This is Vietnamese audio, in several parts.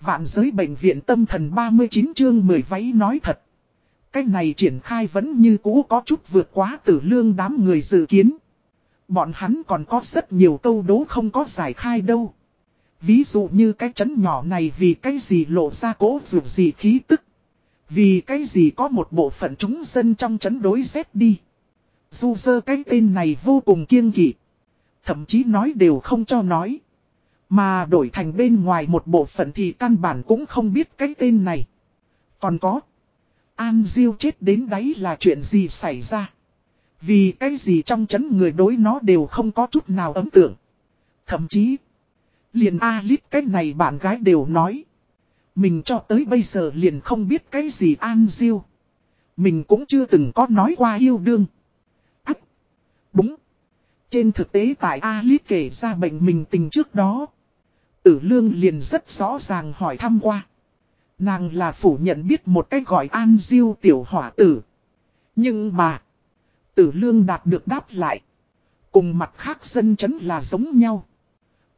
Vạn giới bệnh viện tâm thần 39 chương 10 váy nói thật. Cách này triển khai vẫn như cũ có chút vượt quá tử lương đám người dự kiến. Bọn hắn còn có rất nhiều câu đố không có giải khai đâu. Ví dụ như cái chấn nhỏ này vì cái gì lộ ra cố dù gì khí tức. Vì cái gì có một bộ phận chúng dân trong chấn đối xét đi. Dù sơ cái tên này vô cùng kiêng kỵ. Thậm chí nói đều không cho nói. Mà đổi thành bên ngoài một bộ phận thì căn bản cũng không biết cái tên này. Còn có. An Diêu chết đến đấy là chuyện gì xảy ra. Vì cái gì trong chấn người đối nó đều không có chút nào ấn tượng. Thậm chí. Liền A-lít cái này bạn gái đều nói. Mình cho tới bây giờ liền không biết cái gì An Diêu. Mình cũng chưa từng có nói qua yêu đương. Ách. Đúng. Trên thực tế tại A-lít kể ra bệnh mình tình trước đó. Tử lương liền rất rõ ràng hỏi thăm qua. Nàng là phủ nhận biết một cách gọi An Diêu tiểu hỏa tử. Nhưng mà. Tử lương đạt được đáp lại. Cùng mặt khác dân chấn là giống nhau.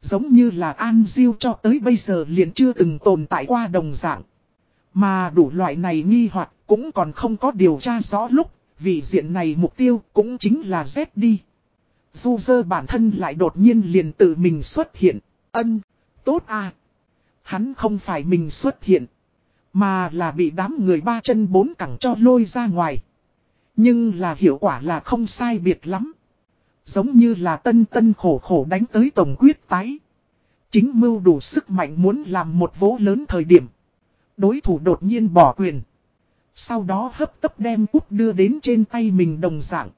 Giống như là An Diêu cho tới bây giờ liền chưa từng tồn tại qua đồng dạng. Mà đủ loại này nghi hoặc cũng còn không có điều tra rõ lúc, vì diện này mục tiêu cũng chính là Z đi. Du dơ bản thân lại đột nhiên liền tự mình xuất hiện, ân, tốt à. Hắn không phải mình xuất hiện, mà là bị đám người ba chân bốn cẳng cho lôi ra ngoài. Nhưng là hiệu quả là không sai biệt lắm. Giống như là tân tân khổ khổ đánh tới tổng quyết tái. Chính mưu đủ sức mạnh muốn làm một vố lớn thời điểm. Đối thủ đột nhiên bỏ quyền. Sau đó hấp tấp đem út đưa đến trên tay mình đồng dạng.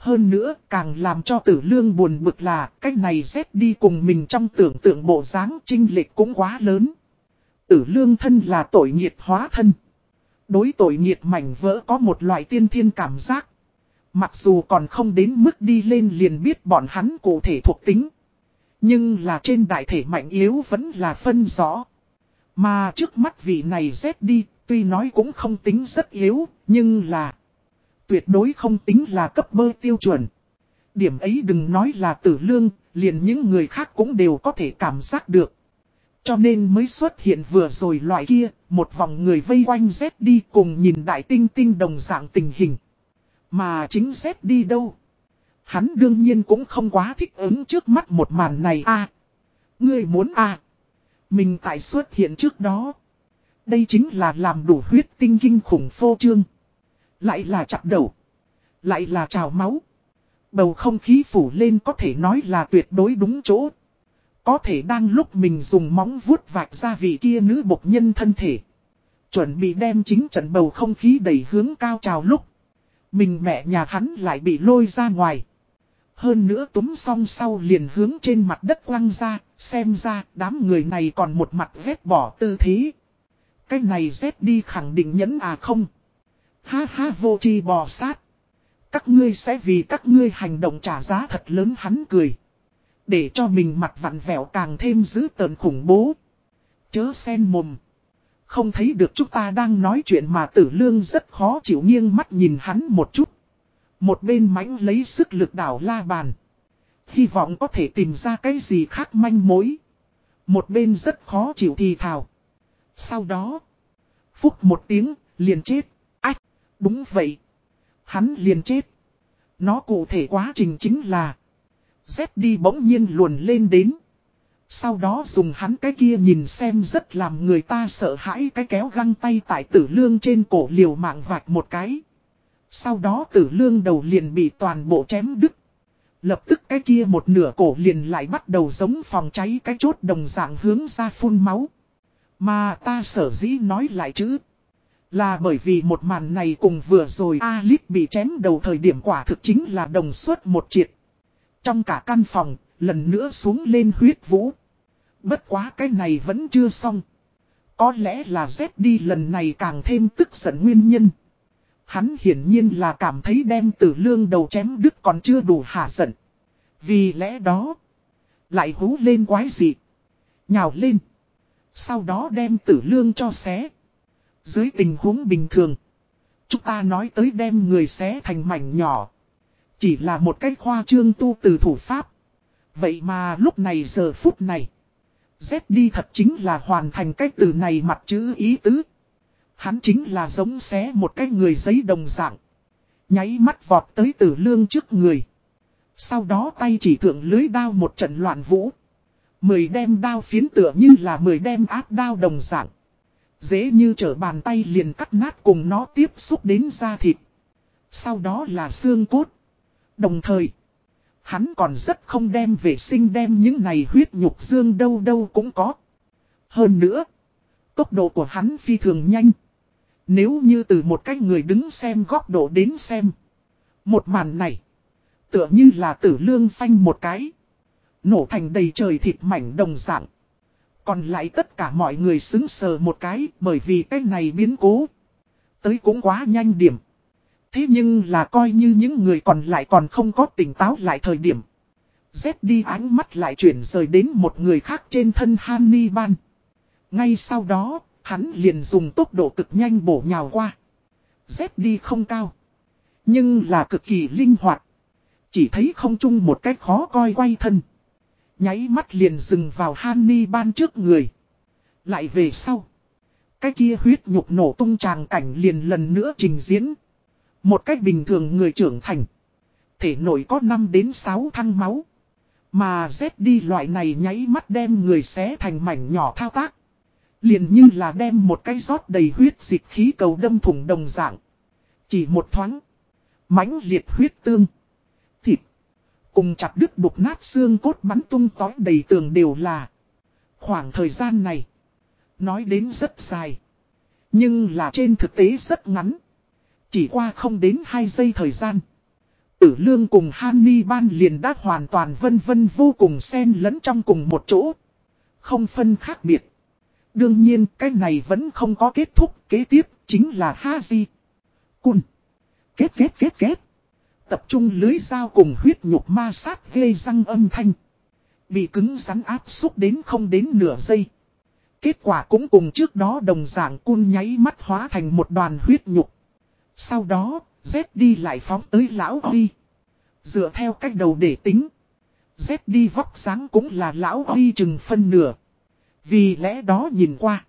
Hơn nữa càng làm cho tử lương buồn bực là cách này dép đi cùng mình trong tưởng tượng bộ dáng trinh lệch cũng quá lớn. Tử lương thân là tội nghiệt hóa thân. Đối tội nghiệt mảnh vỡ có một loại tiên thiên cảm giác. Mặc dù còn không đến mức đi lên liền biết bọn hắn cụ thể thuộc tính. Nhưng là trên đại thể mạnh yếu vẫn là phân rõ. Mà trước mắt vị này dép đi, tuy nói cũng không tính rất yếu, nhưng là tuyệt đối không tính là cấp bơ tiêu chuẩn. Điểm ấy đừng nói là tử lương, liền những người khác cũng đều có thể cảm giác được. Cho nên mới xuất hiện vừa rồi loại kia, một vòng người vây quanh Z đi cùng nhìn đại tinh tinh đồng dạng tình hình. Mà chính Z đi đâu? Hắn đương nhiên cũng không quá thích ứng trước mắt một màn này a Ngươi muốn a Mình tại xuất hiện trước đó. Đây chính là làm đủ huyết tinh kinh khủng phô trương. Lại là chặt đầu. Lại là trào máu. Bầu không khí phủ lên có thể nói là tuyệt đối đúng chỗ. Có thể đang lúc mình dùng móng vuốt vạch ra vị kia nữ bộc nhân thân thể. Chuẩn bị đem chính trận bầu không khí đẩy hướng cao trào lúc. Mình mẹ nhà hắn lại bị lôi ra ngoài. Hơn nữa túm xong sau liền hướng trên mặt đất quăng ra, xem ra đám người này còn một mặt vét bỏ tư thế. Cái này dép đi khẳng định nhẫn à không. Ha ha vô chi bò sát. Các ngươi sẽ vì các ngươi hành động trả giá thật lớn hắn cười. Để cho mình mặt vặn vẹo càng thêm dữ tợn khủng bố. Chớ sen mồm. Không thấy được chúng ta đang nói chuyện mà tử lương rất khó chịu nghiêng mắt nhìn hắn một chút. Một bên mãnh lấy sức lực đảo la bàn. Hy vọng có thể tìm ra cái gì khác manh mối. Một bên rất khó chịu thì thào. Sau đó. Phúc một tiếng, liền chết. Đúng vậy. Hắn liền chết. Nó cụ thể quá trình chính là. Z đi bỗng nhiên luồn lên đến. Sau đó dùng hắn cái kia nhìn xem rất làm người ta sợ hãi cái kéo găng tay tại tử lương trên cổ liều mạng vạch một cái. Sau đó tử lương đầu liền bị toàn bộ chém đứt. Lập tức cái kia một nửa cổ liền lại bắt đầu giống phòng cháy cái chốt đồng dạng hướng ra phun máu. Mà ta sở dĩ nói lại chứ. Là bởi vì một màn này cùng vừa rồi Alip bị chém đầu thời điểm quả thực chính là đồng suất một triệt. Trong cả căn phòng, lần nữa xuống lên huyết vũ. Bất quá cái này vẫn chưa xong. Có lẽ là Z đi lần này càng thêm tức giận nguyên nhân. Hắn hiển nhiên là cảm thấy đem tử lương đầu chém đứt còn chưa đủ hạ giận. Vì lẽ đó, lại hú lên quái dị. Nhào lên. Sau đó đem tử lương cho xé. Dưới tình huống bình thường, chúng ta nói tới đem người xé thành mảnh nhỏ. Chỉ là một cách khoa trương tu từ thủ pháp. Vậy mà lúc này giờ phút này, Z đi thật chính là hoàn thành cái từ này mặt chữ ý tứ. Hắn chính là giống xé một cái người giấy đồng dạng. Nháy mắt vọt tới tử lương trước người. Sau đó tay chỉ thượng lưới đao một trận loạn vũ. Mười đem đao phiến tựa như là mười đem áp đao đồng dạng. Dễ như trở bàn tay liền cắt nát cùng nó tiếp xúc đến da thịt. Sau đó là xương cốt. Đồng thời, hắn còn rất không đem vệ sinh đem những này huyết nhục dương đâu đâu cũng có. Hơn nữa, tốc độ của hắn phi thường nhanh. Nếu như từ một cái người đứng xem góc độ đến xem. Một màn này, tựa như là tử lương phanh một cái. Nổ thành đầy trời thịt mảnh đồng dạng. Còn lại tất cả mọi người xứng sờ một cái bởi vì cái này biến cố. Tới cũng quá nhanh điểm. Thế nhưng là coi như những người còn lại còn không có tỉnh táo lại thời điểm. Z đi ánh mắt lại chuyển rời đến một người khác trên thân Hannibal. Ngay sau đó, hắn liền dùng tốc độ cực nhanh bổ nhào qua. Z đi không cao. Nhưng là cực kỳ linh hoạt. Chỉ thấy không chung một cách khó coi quay thân. Nháy mắt liền dừng vào Hannibal trước người. Lại về sau. Cái kia huyết nhục nổ tung tràng cảnh liền lần nữa trình diễn. Một cách bình thường người trưởng thành. Thể nổi có 5 đến 6 thăng máu. Mà Z đi loại này nháy mắt đem người xé thành mảnh nhỏ thao tác. Liền như là đem một cái rót đầy huyết dịch khí cầu đâm thủng đồng dạng. Chỉ một thoáng. mãnh liệt huyết tương. Cùng chặt đứt đục nát xương cốt bắn tung tói đầy tường đều là. Khoảng thời gian này. Nói đến rất dài. Nhưng là trên thực tế rất ngắn. Chỉ qua không đến 2 giây thời gian. Tử lương cùng Hanni ban liền đã hoàn toàn vân vân vô cùng xen lẫn trong cùng một chỗ. Không phân khác biệt. Đương nhiên, cái này vẫn không có kết thúc. Kế tiếp chính là Haji. Cun. Kết kết kết kết. Tập trung lưới dao cùng huyết nhục ma sát gây răng âm thanh. Bị cứng rắn áp xúc đến không đến nửa giây. Kết quả cũng cùng trước đó đồng dạng cun nháy mắt hóa thành một đoàn huyết nhục. Sau đó, Z đi lại phóng tới lão Huy. Dựa theo cách đầu để tính. Z đi vóc dáng cũng là lão Huy chừng phân nửa. Vì lẽ đó nhìn qua.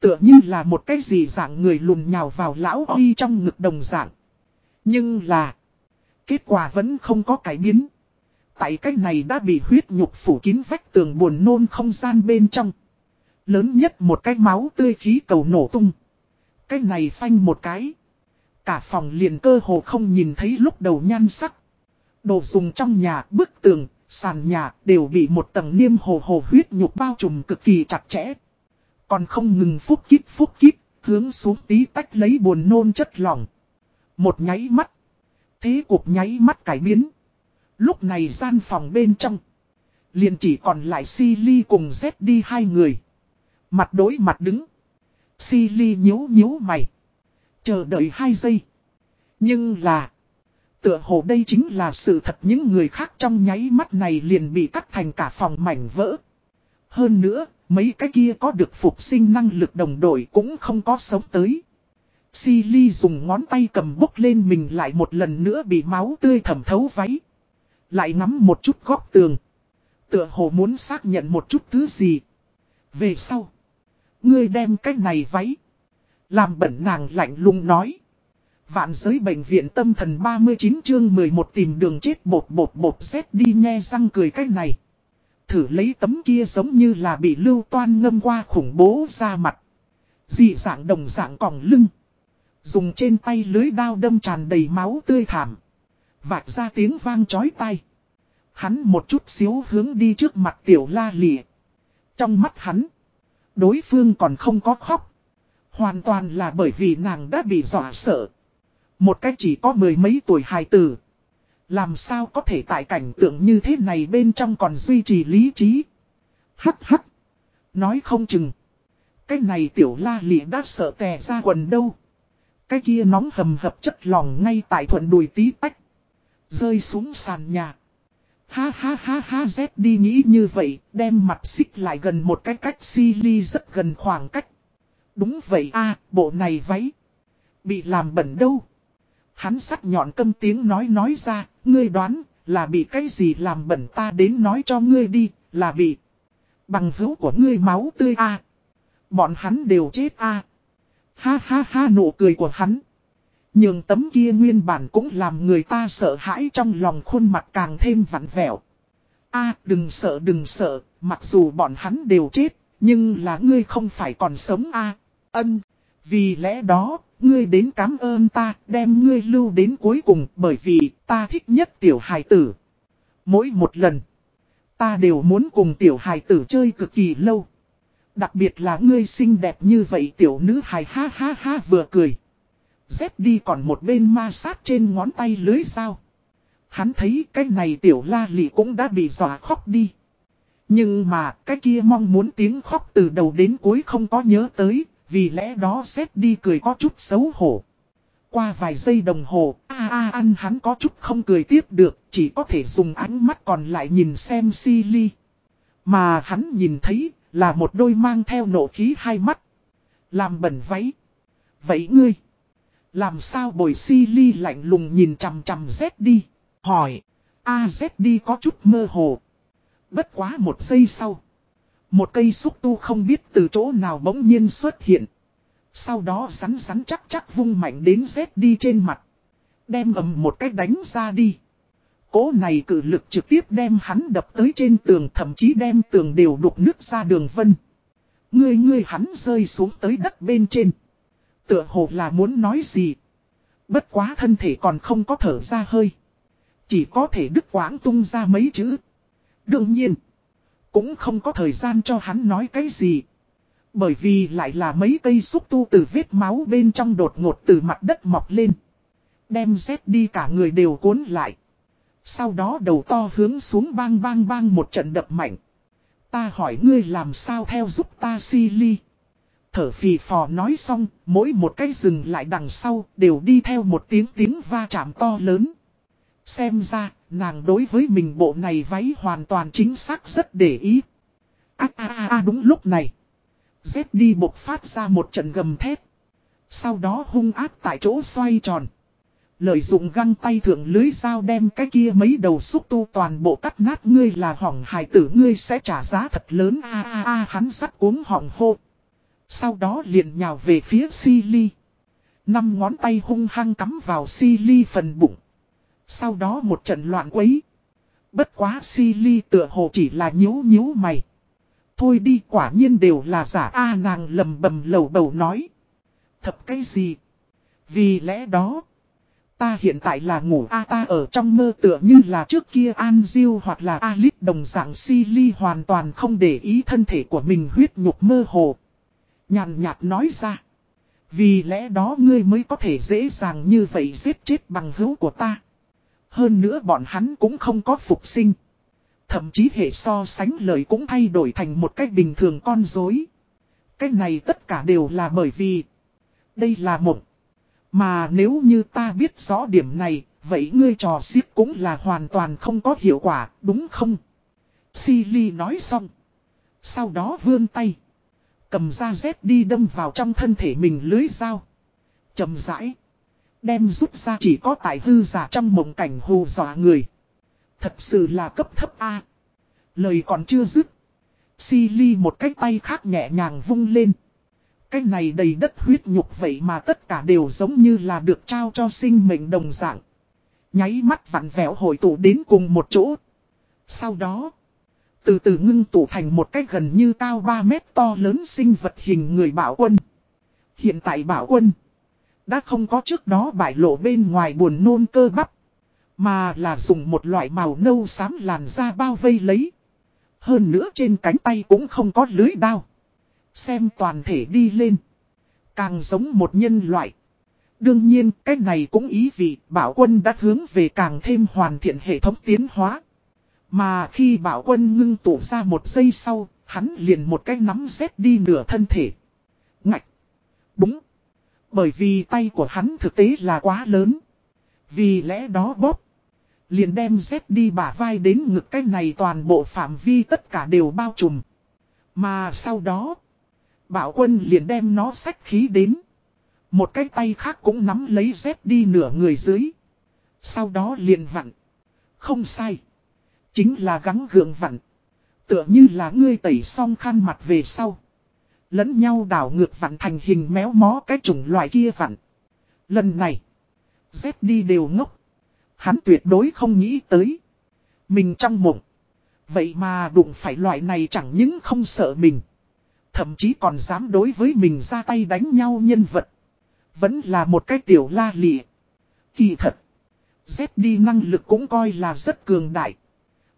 Tựa như là một cái gì dạng người lùn nhào vào lão Huy trong ngực đồng dạng. Nhưng là. Kết quả vẫn không có cải biến. Tại cách này đã bị huyết nhục phủ kín vách tường buồn nôn không gian bên trong. Lớn nhất một cái máu tươi khí cầu nổ tung. Cái này phanh một cái. Cả phòng liền cơ hồ không nhìn thấy lúc đầu nhan sắc. Đồ dùng trong nhà, bức tường, sàn nhà đều bị một tầng niêm hồ hồ huyết nhục bao trùm cực kỳ chặt chẽ. Còn không ngừng phúc kít phúc kít, hướng xuống tí tách lấy buồn nôn chất lỏng. Một nháy mắt. Thế cuộc nháy mắt cải biến. Lúc này gian phòng bên trong. Liền chỉ còn lại Silly cùng Z đi hai người. Mặt đối mặt đứng. Silly nhíu nhíu mày. Chờ đợi hai giây. Nhưng là. Tựa hồ đây chính là sự thật những người khác trong nháy mắt này liền bị cắt thành cả phòng mảnh vỡ. Hơn nữa, mấy cái kia có được phục sinh năng lực đồng đội cũng không có sống tới. Silly dùng ngón tay cầm bốc lên mình lại một lần nữa bị máu tươi thẩm thấu váy. Lại ngắm một chút góc tường. Tựa hồ muốn xác nhận một chút thứ gì. Về sau. Ngươi đem cái này váy. Làm bẩn nàng lạnh lùng nói. Vạn giới bệnh viện tâm thần 39 chương 11 tìm đường chết bột bột bột xét đi nghe răng cười cách này. Thử lấy tấm kia giống như là bị lưu toan ngâm qua khủng bố ra mặt. Dị dạng đồng dạng còng lưng. Dùng trên tay lưới đao đâm tràn đầy máu tươi thảm. Vạch ra tiếng vang chói tai. Hắn một chút xíu hướng đi trước mặt tiểu la lịa. Trong mắt hắn. Đối phương còn không có khóc. Hoàn toàn là bởi vì nàng đã bị dọa sợ. Một cách chỉ có mười mấy tuổi hài tử. Làm sao có thể tại cảnh tượng như thế này bên trong còn duy trì lý trí. Hắc hắc. Nói không chừng. Cái này tiểu la lịa đã sợ tè ra quần đâu. Cái kia nóng hầm hập chất lòng ngay tại thuận đùi tí tách. Rơi xuống sàn nhà. Ha ha ha ha Z đi nghĩ như vậy, đem mặt xích lại gần một cái cách si ly rất gần khoảng cách. Đúng vậy a bộ này váy. Bị làm bẩn đâu. Hắn sắc nhọn câm tiếng nói nói ra, ngươi đoán, là bị cái gì làm bẩn ta đến nói cho ngươi đi, là bị. Bằng hữu của ngươi máu tươi a Bọn hắn đều chết a Ha ha ha nụ cười của hắn. Nhưng tấm kia nguyên bản cũng làm người ta sợ hãi trong lòng khuôn mặt càng thêm vặn vẹo. a đừng sợ đừng sợ, mặc dù bọn hắn đều chết, nhưng là ngươi không phải còn sống a Ân, vì lẽ đó, ngươi đến cảm ơn ta, đem ngươi lưu đến cuối cùng bởi vì ta thích nhất tiểu hài tử. Mỗi một lần, ta đều muốn cùng tiểu hài tử chơi cực kỳ lâu. Đặc biệt là ngươi xinh đẹp như vậy tiểu nữ hài ha ha ha vừa cười. Dép đi còn một bên ma sát trên ngón tay lưới sao. Hắn thấy cái này tiểu la lị cũng đã bị dọa khóc đi. Nhưng mà cái kia mong muốn tiếng khóc từ đầu đến cuối không có nhớ tới, vì lẽ đó xét đi cười có chút xấu hổ. Qua vài giây đồng hồ, a a ăn hắn có chút không cười tiếp được, chỉ có thể dùng ánh mắt còn lại nhìn xem Silly. Mà hắn nhìn thấy, là một đôi mang theo nộ khí hai mắt. Làm bẩn váy. Vậy ngươi, làm sao bồi Silly lạnh lùng nhìn chằm chằm Z đi, hỏi. A Z đi có chút mơ hồ. Bất quá một giây sau. Một cây xúc tu không biết từ chỗ nào bỗng nhiên xuất hiện. Sau đó rắn rắn chắc chắc vung mạnh đến rét đi trên mặt. Đem ầm một cách đánh ra đi. Cố này cử lực trực tiếp đem hắn đập tới trên tường, thậm chí đem tường đều đục nước ra đường vân. Ngươi ngươi hắn rơi xuống tới đất bên trên. Tựa hồ là muốn nói gì. Bất quá thân thể còn không có thở ra hơi. Chỉ có thể đứt quãng tung ra mấy chữ. Đương nhiên. Cũng không có thời gian cho hắn nói cái gì. Bởi vì lại là mấy cây xúc tu từ vết máu bên trong đột ngột từ mặt đất mọc lên. Đem dép đi cả người đều cuốn lại. Sau đó đầu to hướng xuống bang bang bang một trận đập mạnh. Ta hỏi ngươi làm sao theo giúp ta si ly. Thở phì phò nói xong, mỗi một cái rừng lại đằng sau đều đi theo một tiếng tiếng va chạm to lớn. Xem ra, nàng đối với mình bộ này váy hoàn toàn chính xác rất để ý. À, à, à, à đúng lúc này. Dép đi bộc phát ra một trận gầm thép. Sau đó hung ác tại chỗ xoay tròn. Lợi dụng găng tay thượng lưới dao đem cái kia mấy đầu xúc tu toàn bộ cắt nát, ngươi là hỏng hài tử, ngươi sẽ trả giá thật lớn a a a, hắn sắt uống hỏng hô. Sau đó liền nhào về phía Silly. Năm ngón tay hung hăng cắm vào Silly phần bụng. Sau đó một trận loạn quấy. Bất quá Silly tựa hồ chỉ là nhíu nhíu mày. Thôi đi, quả nhiên đều là giả A, nàng lầm bầm lầu bầu nói. Thật cái gì? Vì lẽ đó. Ta hiện tại là ngủ A, ta ở trong mơ tựa như là trước kia An Diêu hoặc là Alip đồng dạng Silly hoàn toàn không để ý thân thể của mình huyết nhục mơ hồ. Nhàn nhạt nói ra. Vì lẽ đó ngươi mới có thể dễ dàng như vậy giết chết bằng hữu của ta. Hơn nữa bọn hắn cũng không có phục sinh. Thậm chí hệ so sánh lời cũng thay đổi thành một cách bình thường con dối. Cái này tất cả đều là bởi vì đây là một mà nếu như ta biết rõ điểm này, vậy ngươi trò xiết cũng là hoàn toàn không có hiệu quả, đúng không? Silly nói xong. Sau đó vươn tay. Cầm ra dép đi đâm vào trong thân thể mình lưới dao. chậm rãi. Đem rút ra chỉ có tại hư giả trong mộng cảnh hù dọa người. Thật sự là cấp thấp A. Lời còn chưa dứt. Silly một cái tay khác nhẹ nhàng vung lên. Cái này đầy đất huyết nhục vậy mà tất cả đều giống như là được trao cho sinh mệnh đồng dạng. Nháy mắt vặn vẹo hội tụ đến cùng một chỗ. Sau đó, từ từ ngưng tụ thành một cái gần như cao 3 mét to lớn sinh vật hình người bảo quân. Hiện tại bảo quân đã không có trước đó bại lộ bên ngoài buồn nôn cơ bắp. Mà là dùng một loại màu nâu xám làn da bao vây lấy. Hơn nữa trên cánh tay cũng không có lưới đao. Xem toàn thể đi lên. Càng giống một nhân loại. Đương nhiên cái này cũng ý vị bảo quân đã hướng về càng thêm hoàn thiện hệ thống tiến hóa. Mà khi bảo quân ngưng tụ ra một giây sau, hắn liền một cái nắm dép đi nửa thân thể. Ngạch. Đúng. Bởi vì tay của hắn thực tế là quá lớn. Vì lẽ đó bóp. Liền đem dép đi bả vai đến ngực cái này toàn bộ phạm vi tất cả đều bao trùm. Mà sau đó. Bảo quân liền đem nó sách khí đến. Một cái tay khác cũng nắm lấy dép đi nửa người dưới. Sau đó liền vặn. Không sai. Chính là gắng gượng vặn. Tựa như là ngươi tẩy xong khăn mặt về sau. Lẫn nhau đảo ngược vặn thành hình méo mó cái chủng loại kia vặn. Lần này, Dép đi đều ngốc. Hắn tuyệt đối không nghĩ tới. Mình trong mộng. Vậy mà đụng phải loại này chẳng những không sợ mình. Thậm chí còn dám đối với mình ra tay đánh nhau nhân vật. Vẫn là một cái tiểu la lịa. Kỳ thật. Z đi năng lực cũng coi là rất cường đại.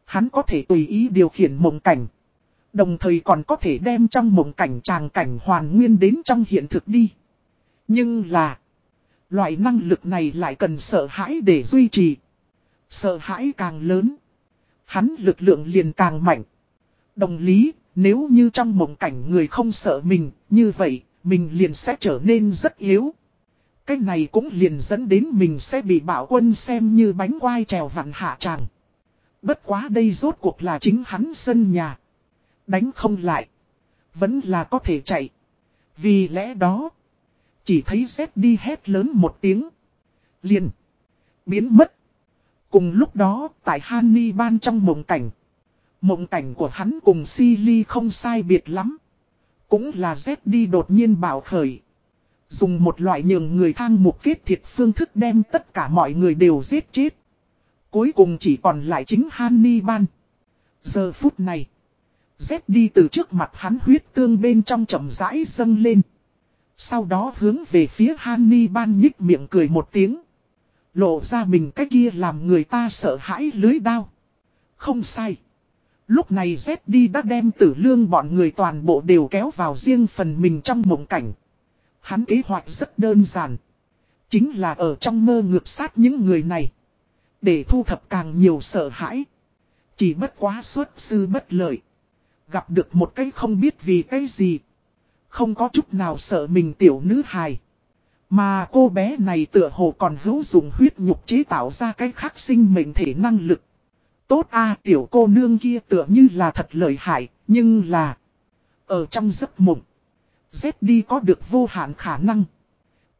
Hắn có thể tùy ý điều khiển mộng cảnh. Đồng thời còn có thể đem trong mộng cảnh tràng cảnh hoàn nguyên đến trong hiện thực đi. Nhưng là. Loại năng lực này lại cần sợ hãi để duy trì. Sợ hãi càng lớn. Hắn lực lượng liền càng mạnh. Đồng lý, nếu như trong mộng cảnh người không sợ mình, như vậy, mình liền sẽ trở nên rất yếu. Cái này cũng liền dẫn đến mình sẽ bị bảo quân xem như bánh quai trèo vặn hạ tràng. Bất quá đây rốt cuộc là chính hắn sân nhà. Đánh không lại. Vẫn là có thể chạy. Vì lẽ đó. Chỉ thấy Z đi hét lớn một tiếng. Liền. Biến mất. Cùng lúc đó tại Hanni ban trong mộng cảnh. Mộng cảnh của hắn cùng Silly không sai biệt lắm. Cũng là Z đi đột nhiên bảo khởi. Dùng một loại nhường người thang mục kết thiệt phương thức đem tất cả mọi người đều giết chết. Cuối cùng chỉ còn lại chính Hannibal. Giờ phút này. Z đi từ trước mặt hắn huyết tương bên trong chậm rãi dâng lên. Sau đó hướng về phía Hannibal nhích miệng cười một tiếng. Lộ ra mình cái kia làm người ta sợ hãi lưới đao. Không sai. Lúc này Z đi đã đem tử lương bọn người toàn bộ đều kéo vào riêng phần mình trong mộng cảnh. Hắn kế hoạch rất đơn giản. Chính là ở trong mơ ngược sát những người này. Để thu thập càng nhiều sợ hãi. Chỉ bất quá suốt sư bất lợi. Gặp được một cái không biết vì cái gì. Không có chút nào sợ mình tiểu nữ hài. Mà cô bé này tựa hồ còn hữu dụng huyết nhục chế tạo ra cái khắc sinh mệnh thể năng lực. Tốt a tiểu cô nương kia tựa như là thật lợi hại, nhưng là... Ở trong giấc mộng, Z đi có được vô hạn khả năng.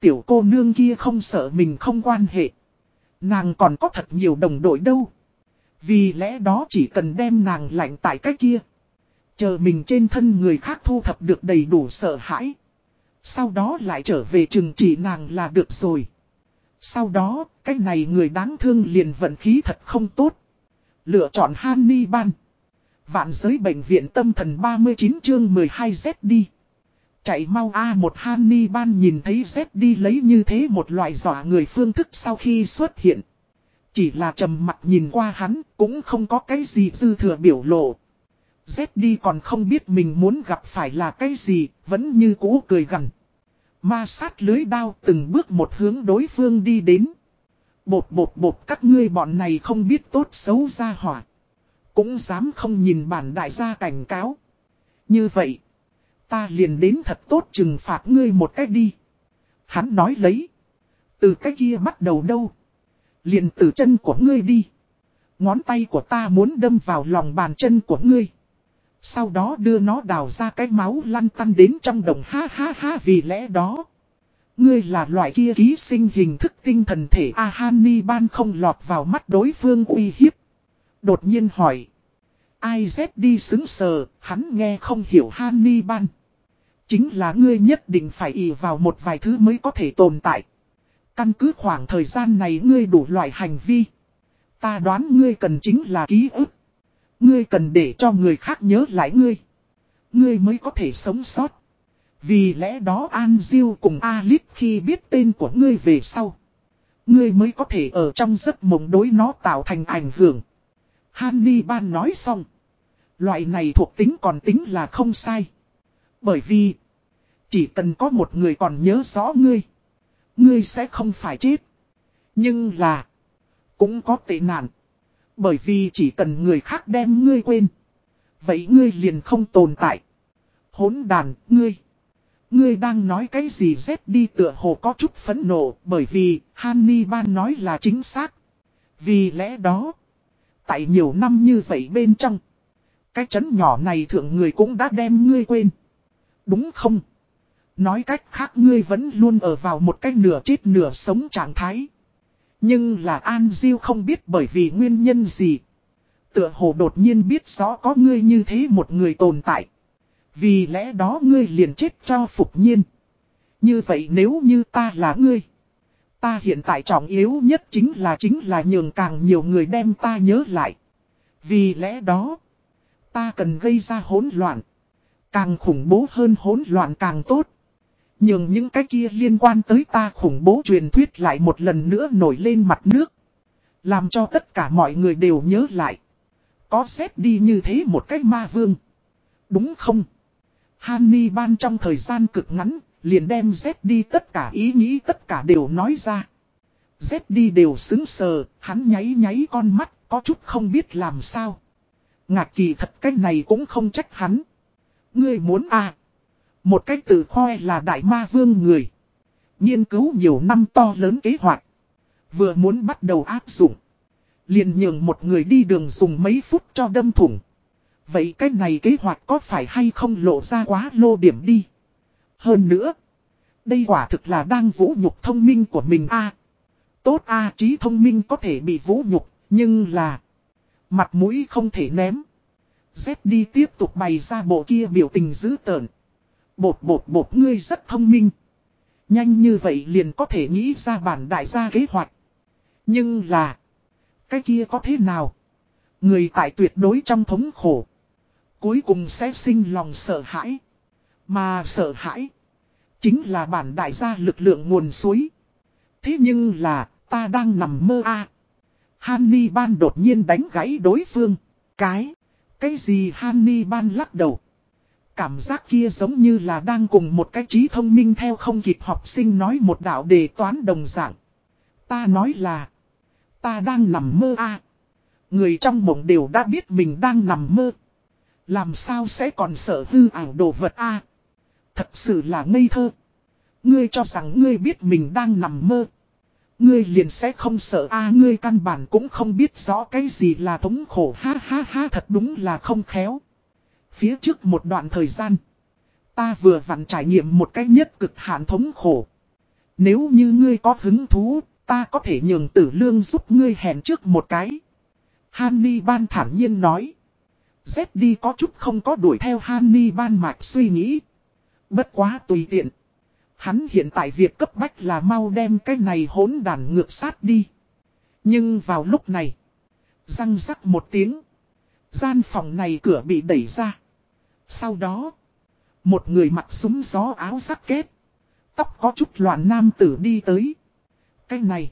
Tiểu cô nương kia không sợ mình không quan hệ. Nàng còn có thật nhiều đồng đội đâu. Vì lẽ đó chỉ cần đem nàng lạnh tại cái kia. Chờ mình trên thân người khác thu thập được đầy đủ sợ hãi. Sau đó lại trở về trừng trị nàng là được rồi. Sau đó, cái này người đáng thương liền vận khí thật không tốt. Lựa chọn Hannibal, Vạn giới bệnh viện tâm thần 39 chương 12 Z đi. Chạy mau A một Hannibal nhìn thấy Z đi lấy như thế một loại dọa người phương thức sau khi xuất hiện. Chỉ là trầm mặt nhìn qua hắn, cũng không có cái gì dư thừa biểu lộ. Z đi còn không biết mình muốn gặp phải là cái gì, vẫn như cũ cười gần. Ma sát lưới đao từng bước một hướng đối phương đi đến. Bột bột bột các ngươi bọn này không biết tốt xấu ra hỏa. Cũng dám không nhìn bản đại gia cảnh cáo. Như vậy, ta liền đến thật tốt trừng phạt ngươi một cách đi. Hắn nói lấy. Từ cái kia bắt đầu đâu. Liền từ chân của ngươi đi. Ngón tay của ta muốn đâm vào lòng bàn chân của ngươi. Sau đó đưa nó đào ra cái máu lăn tăn đến trong đồng ha ha ha vì lẽ đó. Ngươi là loại kia ký sinh hình thức tinh thần thể Ahani ban không lọt vào mắt đối phương uy hiếp. Đột nhiên hỏi. Ai Z đi xứng sờ, hắn nghe không hiểu Hani ban. Chính là ngươi nhất định phải ỷ vào một vài thứ mới có thể tồn tại. Căn cứ khoảng thời gian này ngươi đủ loại hành vi. Ta đoán ngươi cần chính là ký ức. Ngươi cần để cho người khác nhớ lại ngươi. Ngươi mới có thể sống sót. Vì lẽ đó An Diêu cùng Alip khi biết tên của ngươi về sau. Ngươi mới có thể ở trong giấc mộng đối nó tạo thành ảnh hưởng. Hanni Ban nói xong. Loại này thuộc tính còn tính là không sai. Bởi vì, chỉ cần có một người còn nhớ rõ ngươi, ngươi sẽ không phải chết. Nhưng là, cũng có tệ nạn. Bởi vì chỉ cần người khác đem ngươi quên. Vậy ngươi liền không tồn tại. Hốn đàn, ngươi. Ngươi đang nói cái gì Z đi tựa hồ có chút phẫn nộ bởi vì Hanni Ban nói là chính xác. Vì lẽ đó, tại nhiều năm như vậy bên trong, cái chấn nhỏ này thượng người cũng đã đem ngươi quên. Đúng không? Nói cách khác ngươi vẫn luôn ở vào một cách nửa chết nửa sống trạng thái. Nhưng là An Diêu không biết bởi vì nguyên nhân gì. Tựa hồ đột nhiên biết rõ có ngươi như thế một người tồn tại. Vì lẽ đó ngươi liền chết cho phục nhiên. Như vậy nếu như ta là ngươi. Ta hiện tại trọng yếu nhất chính là chính là nhường càng nhiều người đem ta nhớ lại. Vì lẽ đó, ta cần gây ra hỗn loạn. Càng khủng bố hơn hỗn loạn càng tốt. Nhưng những cái kia liên quan tới ta khủng bố truyền thuyết lại một lần nữa nổi lên mặt nước. Làm cho tất cả mọi người đều nhớ lại. Có xét đi như thế một cách ma vương. Đúng không? Hanni ban trong thời gian cực ngắn, liền đem Z đi tất cả ý nghĩ tất cả đều nói ra. Z đi đều xứng sờ, hắn nháy nháy con mắt, có chút không biết làm sao. Ngạc kỳ thật cái này cũng không trách hắn. Ngươi muốn à. Một cách tự khoe là đại ma vương người. Nghiên cứu nhiều năm to lớn kế hoạch. Vừa muốn bắt đầu áp dụng. Liền nhường một người đi đường dùng mấy phút cho đâm thủng. Vậy cái này kế hoạch có phải hay không lộ ra quá lô điểm đi. Hơn nữa. Đây quả thực là đang vũ nhục thông minh của mình a Tốt a, trí thông minh có thể bị vũ nhục. Nhưng là. Mặt mũi không thể ném. Z đi tiếp tục bày ra bộ kia biểu tình dữ tợn. Bột bột bột, ngươi rất thông minh. Nhanh như vậy liền có thể nghĩ ra bản đại gia kế hoạch. Nhưng là. Cái kia có thế nào? Người tại tuyệt đối trong thống khổ. Cuối cùng sẽ sinh lòng sợ hãi. Mà sợ hãi. Chính là bản đại gia lực lượng nguồn suối. Thế nhưng là, ta đang nằm mơ a à. Hanni ban đột nhiên đánh gãy đối phương. Cái. Cái gì Hanni ban lắc đầu. Cảm giác kia giống như là đang cùng một cái trí thông minh theo không kịp học sinh nói một đạo đề toán đồng dạng. Ta nói là. Ta đang nằm mơ a Người trong mộng đều đã biết mình đang nằm mơ. Làm sao sẽ còn sợ hư ảo đồ vật a Thật sự là ngây thơ. Ngươi cho rằng ngươi biết mình đang nằm mơ. Ngươi liền sẽ không sợ a ngươi căn bản cũng không biết rõ cái gì là thống khổ ha ha ha thật đúng là không khéo. Phía trước một đoạn thời gian. Ta vừa vặn trải nghiệm một cái nhất cực hạn thống khổ. Nếu như ngươi có hứng thú, ta có thể nhường tử lương giúp ngươi hẹn trước một cái. Hany ban thản nhiên nói. Z đi có chút không có đuổi theo Hanni ban mạch suy nghĩ. Bất quá tùy tiện. Hắn hiện tại việc cấp bách là mau đem cái này hỗn đàn ngược sát đi. Nhưng vào lúc này. Răng rắc một tiếng. Gian phòng này cửa bị đẩy ra. Sau đó. Một người mặc súng gió áo sắc kết. Tóc có chút loạn nam tử đi tới. Cái này.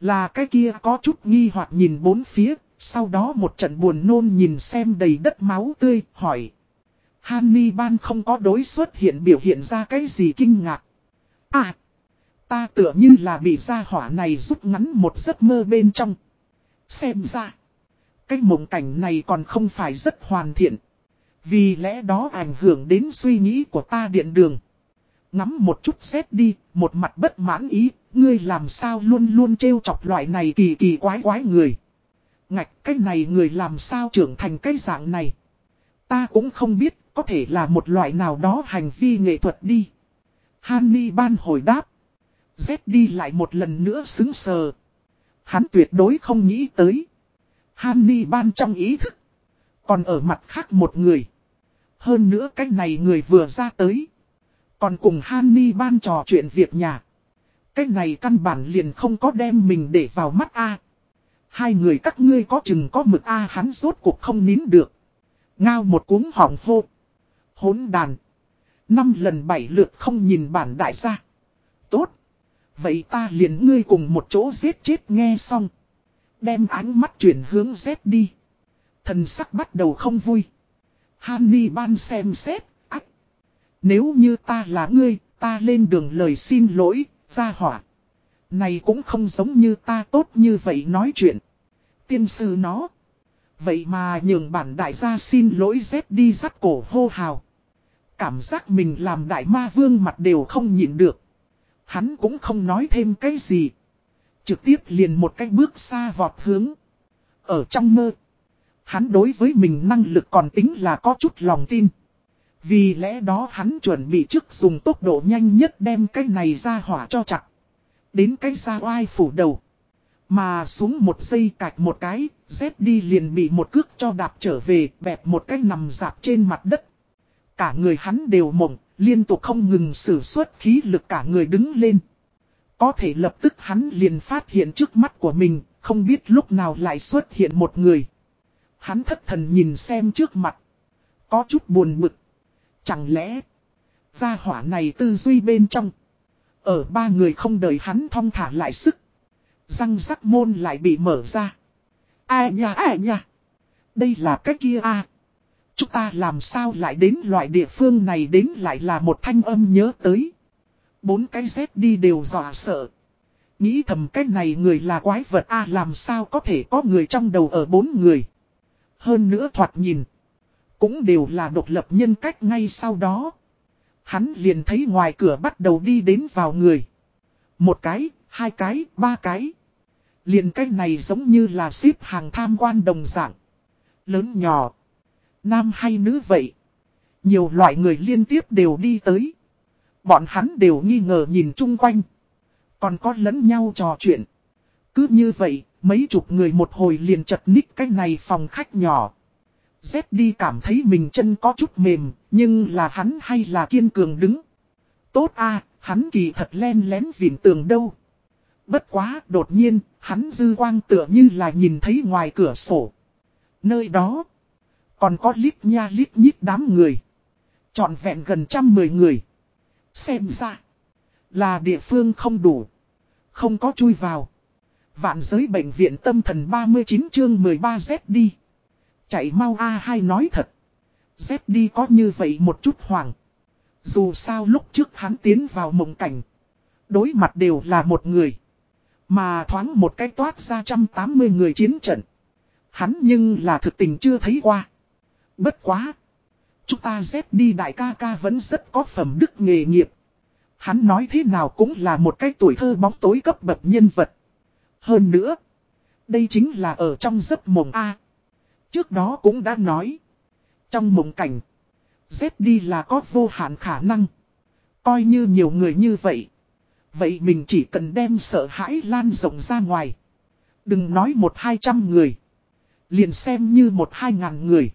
Là cái kia có chút nghi hoặc nhìn bốn phía. Sau đó một trận buồn nôn nhìn xem đầy đất máu tươi, hỏi. Hanni ban không có đối xuất hiện biểu hiện ra cái gì kinh ngạc. À, ta tựa như là bị gia hỏa này rút ngắn một giấc mơ bên trong. Xem ra, cái mộng cảnh này còn không phải rất hoàn thiện. Vì lẽ đó ảnh hưởng đến suy nghĩ của ta điện đường. Ngắm một chút xét đi, một mặt bất mãn ý, ngươi làm sao luôn luôn trêu chọc loại này kỳ kỳ quái quái người. Ngạch cái này người làm sao trưởng thành cái dạng này. Ta cũng không biết, có thể là một loại nào đó hành vi nghệ thuật đi. Hanni ban hồi đáp. Z đi lại một lần nữa xứng sờ. Hắn tuyệt đối không nghĩ tới. Hanni ban trong ý thức. Còn ở mặt khác một người. Hơn nữa cái này người vừa ra tới. Còn cùng Hanni ban trò chuyện việc nhà. Cái này căn bản liền không có đem mình để vào mắt A. Hai người các ngươi có chừng có mực A hắn rốt cuộc không nín được. Ngao một cuống hỏng hô. Hốn đàn. Năm lần bảy lượt không nhìn bản đại gia. Tốt. Vậy ta liền ngươi cùng một chỗ giết chết nghe xong. Đem ánh mắt chuyển hướng dép đi. Thần sắc bắt đầu không vui. Hany ban xem xét, ách. Nếu như ta là ngươi, ta lên đường lời xin lỗi, ra hỏa. Này cũng không giống như ta tốt như vậy nói chuyện. Tiên sư nó. Vậy mà nhường bản đại gia xin lỗi dép đi dắt cổ hô hào. Cảm giác mình làm đại ma vương mặt đều không nhịn được. Hắn cũng không nói thêm cái gì. Trực tiếp liền một cái bước xa vọt hướng. Ở trong mơ. Hắn đối với mình năng lực còn tính là có chút lòng tin. Vì lẽ đó hắn chuẩn bị trước dùng tốc độ nhanh nhất đem cái này ra hỏa cho chặt. Đến cái ra oai phủ đầu. Mà xuống một giây cạch một cái, dép đi liền bị một cước cho đạp trở về, bẹp một cái nằm dạp trên mặt đất. Cả người hắn đều mộng, liên tục không ngừng sử xuất khí lực cả người đứng lên. Có thể lập tức hắn liền phát hiện trước mắt của mình, không biết lúc nào lại xuất hiện một người. Hắn thất thần nhìn xem trước mặt. Có chút buồn bực. Chẳng lẽ, gia hỏa này tư duy bên trong. Ở ba người không đợi hắn thong thả lại sức. Răng rắc môn lại bị mở ra. Ai nha ai nha. Đây là cách kia à. Chúng ta làm sao lại đến loại địa phương này đến lại là một thanh âm nhớ tới. Bốn cái dép đi đều dọa sợ. Nghĩ thầm cái này người là quái vật a làm sao có thể có người trong đầu ở bốn người. Hơn nữa thoạt nhìn. Cũng đều là độc lập nhân cách ngay sau đó. Hắn liền thấy ngoài cửa bắt đầu đi đến vào người. Một cái, hai cái, ba cái. Liền cái này giống như là xếp hàng tham quan đồng dạng. Lớn nhỏ. Nam hay nữ vậy. Nhiều loại người liên tiếp đều đi tới. Bọn hắn đều nghi ngờ nhìn chung quanh. Còn có lẫn nhau trò chuyện. Cứ như vậy, mấy chục người một hồi liền chật ních cái này phòng khách nhỏ. Dép đi cảm thấy mình chân có chút mềm, nhưng là hắn hay là kiên cường đứng. Tốt a hắn kỳ thật len lén vỉn tường đâu. Bất quá, đột nhiên, hắn dư quang tựa như là nhìn thấy ngoài cửa sổ. Nơi đó, còn có lít nha lít nhít đám người. Chọn vẹn gần trăm mười người. Xem ra, là địa phương không đủ. Không có chui vào. Vạn giới bệnh viện tâm thần 39 chương 13 Z đi. Chạy mau A2 nói thật. Z đi có như vậy một chút hoàng Dù sao lúc trước hắn tiến vào mộng cảnh. Đối mặt đều là một người. Mà thoáng một cái toát ra 180 người chiến trận. Hắn nhưng là thực tình chưa thấy qua. Bất quá. Chúng ta dép đi đại ca ca vẫn rất có phẩm đức nghề nghiệp. Hắn nói thế nào cũng là một cái tuổi thơ bóng tối cấp bậc nhân vật. Hơn nữa. Đây chính là ở trong giấc mộng A. Trước đó cũng đã nói. Trong mộng cảnh. Dép đi là có vô hạn khả năng. Coi như nhiều người như vậy. Vậy mình chỉ cần đem sợ hãi lan rộng ra ngoài. Đừng nói một hai trăm người. Liền xem như một hai ngàn người.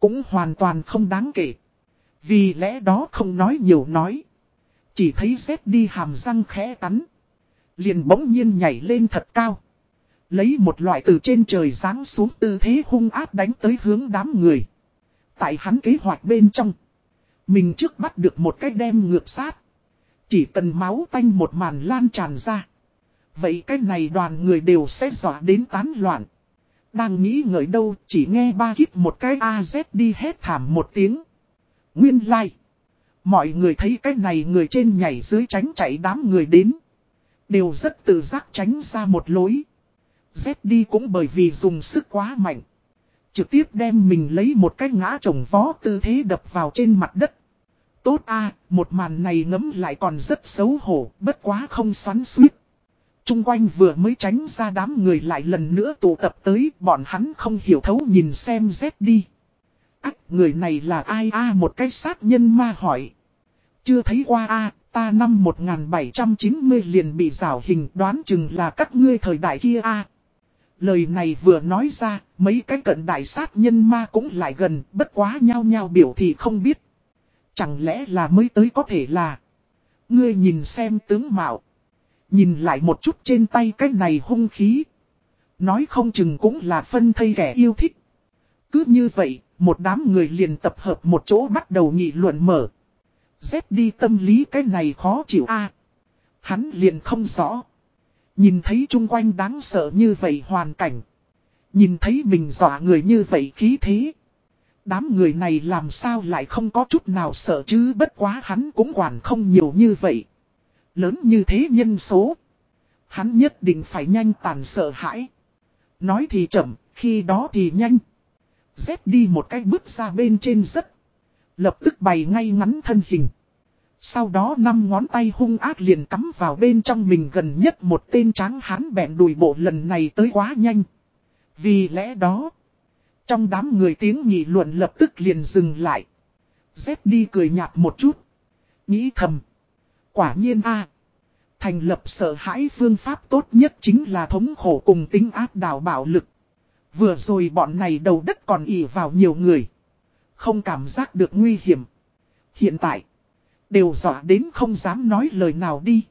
Cũng hoàn toàn không đáng kể. Vì lẽ đó không nói nhiều nói. Chỉ thấy dép đi hàm răng khẽ cắn. Liền bỗng nhiên nhảy lên thật cao. Lấy một loại từ trên trời giáng xuống tư thế hung áp đánh tới hướng đám người. Tại hắn kế hoạch bên trong. Mình trước bắt được một cái đem ngược sát. Chỉ cần máu tanh một màn lan tràn ra. Vậy cái này đoàn người đều sẽ dọa đến tán loạn. Đang nghĩ ngợi đâu, chỉ nghe ba hít một cái AZ đi hét thảm một tiếng. Nguyên lai. Like. Mọi người thấy cái này người trên nhảy dưới tránh chạy đám người đến. Đều rất tự giác tránh ra một lối. Z đi cũng bởi vì dùng sức quá mạnh. Trực tiếp đem mình lấy một cái ngã trồng vó tư thế đập vào trên mặt đất. Tốt a một màn này ngấm lại còn rất xấu hổ, bất quá không xoắn suýt. Trung quanh vừa mới tránh ra đám người lại lần nữa tụ tập tới, bọn hắn không hiểu thấu nhìn xem Z đi. Ách, người này là ai a một cái sát nhân ma hỏi. Chưa thấy qua a ta năm 1790 liền bị rào hình đoán chừng là các ngươi thời đại kia a Lời này vừa nói ra, mấy cái cận đại sát nhân ma cũng lại gần, bất quá nhau nhau biểu thì không biết. Chẳng lẽ là mới tới có thể là... Ngươi nhìn xem tướng mạo. Nhìn lại một chút trên tay cái này hung khí. Nói không chừng cũng là phân thây kẻ yêu thích. Cứ như vậy, một đám người liền tập hợp một chỗ bắt đầu nghị luận mở. Dép đi tâm lý cái này khó chịu a Hắn liền không rõ. Nhìn thấy chung quanh đáng sợ như vậy hoàn cảnh. Nhìn thấy mình dọa người như vậy khí thế. Đám người này làm sao lại không có chút nào sợ chứ bất quá hắn cũng quản không nhiều như vậy. Lớn như thế nhân số. Hắn nhất định phải nhanh tàn sợ hãi. Nói thì chậm, khi đó thì nhanh. Dép đi một cái bước ra bên trên rất. Lập tức bày ngay ngắn thân hình. Sau đó năm ngón tay hung ác liền cắm vào bên trong mình gần nhất một tên tráng hán bẹn đùi bộ lần này tới quá nhanh. Vì lẽ đó, trong đám người tiếng nghị luận lập tức liền dừng lại. Dép đi cười nhạt một chút. Nghĩ thầm. Quả nhiên a Thành lập sợ hãi phương pháp tốt nhất chính là thống khổ cùng tính áp đảo bạo lực. Vừa rồi bọn này đầu đất còn ỉ vào nhiều người. Không cảm giác được nguy hiểm. Hiện tại, đều dọa đến không dám nói lời nào đi.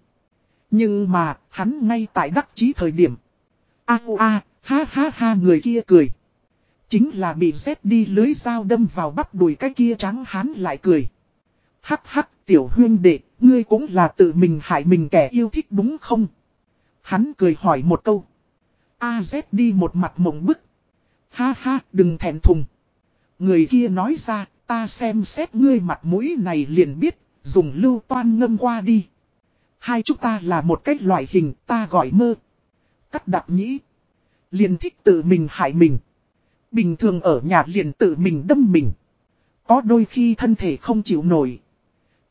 Nhưng mà, hắn ngay tại đắc chí thời điểm. A a, ha ha ha người kia cười. Chính là bị rét đi lưới dao đâm vào bắp đùi cái kia trắng hắn lại cười. Hắc hắc tiểu huyên đệ, ngươi cũng là tự mình hại mình kẻ yêu thích đúng không? Hắn cười hỏi một câu. A Z đi một mặt mộng bức. Ha ha, đừng thẹn thùng. Người kia nói ra, ta xem xét ngươi mặt mũi này liền biết, dùng lưu toan ngâm qua đi. Hai chúng ta là một cách loại hình ta gọi mơ. Cắt đặc nhĩ. Liền thích tự mình hại mình. Bình thường ở nhà liền tự mình đâm mình. Có đôi khi thân thể không chịu nổi.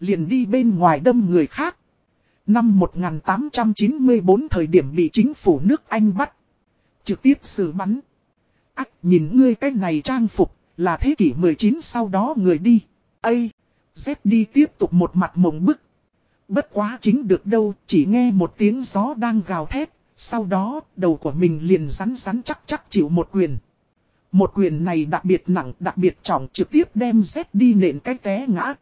Liền đi bên ngoài đâm người khác. Năm 1894 thời điểm bị chính phủ nước Anh bắt. Trực tiếp xử bắn. Ách nhìn ngươi cái này trang phục là thế kỷ 19 sau đó người đi. Ây! Dép đi tiếp tục một mặt mộng bức. Bất quá chính được đâu, chỉ nghe một tiếng gió đang gào thét, sau đó đầu của mình liền rắn rắn chắc chắc chịu một quyền. Một quyền này đặc biệt nặng, đặc biệt trọng trực tiếp đem Z đi nện cái té ngã.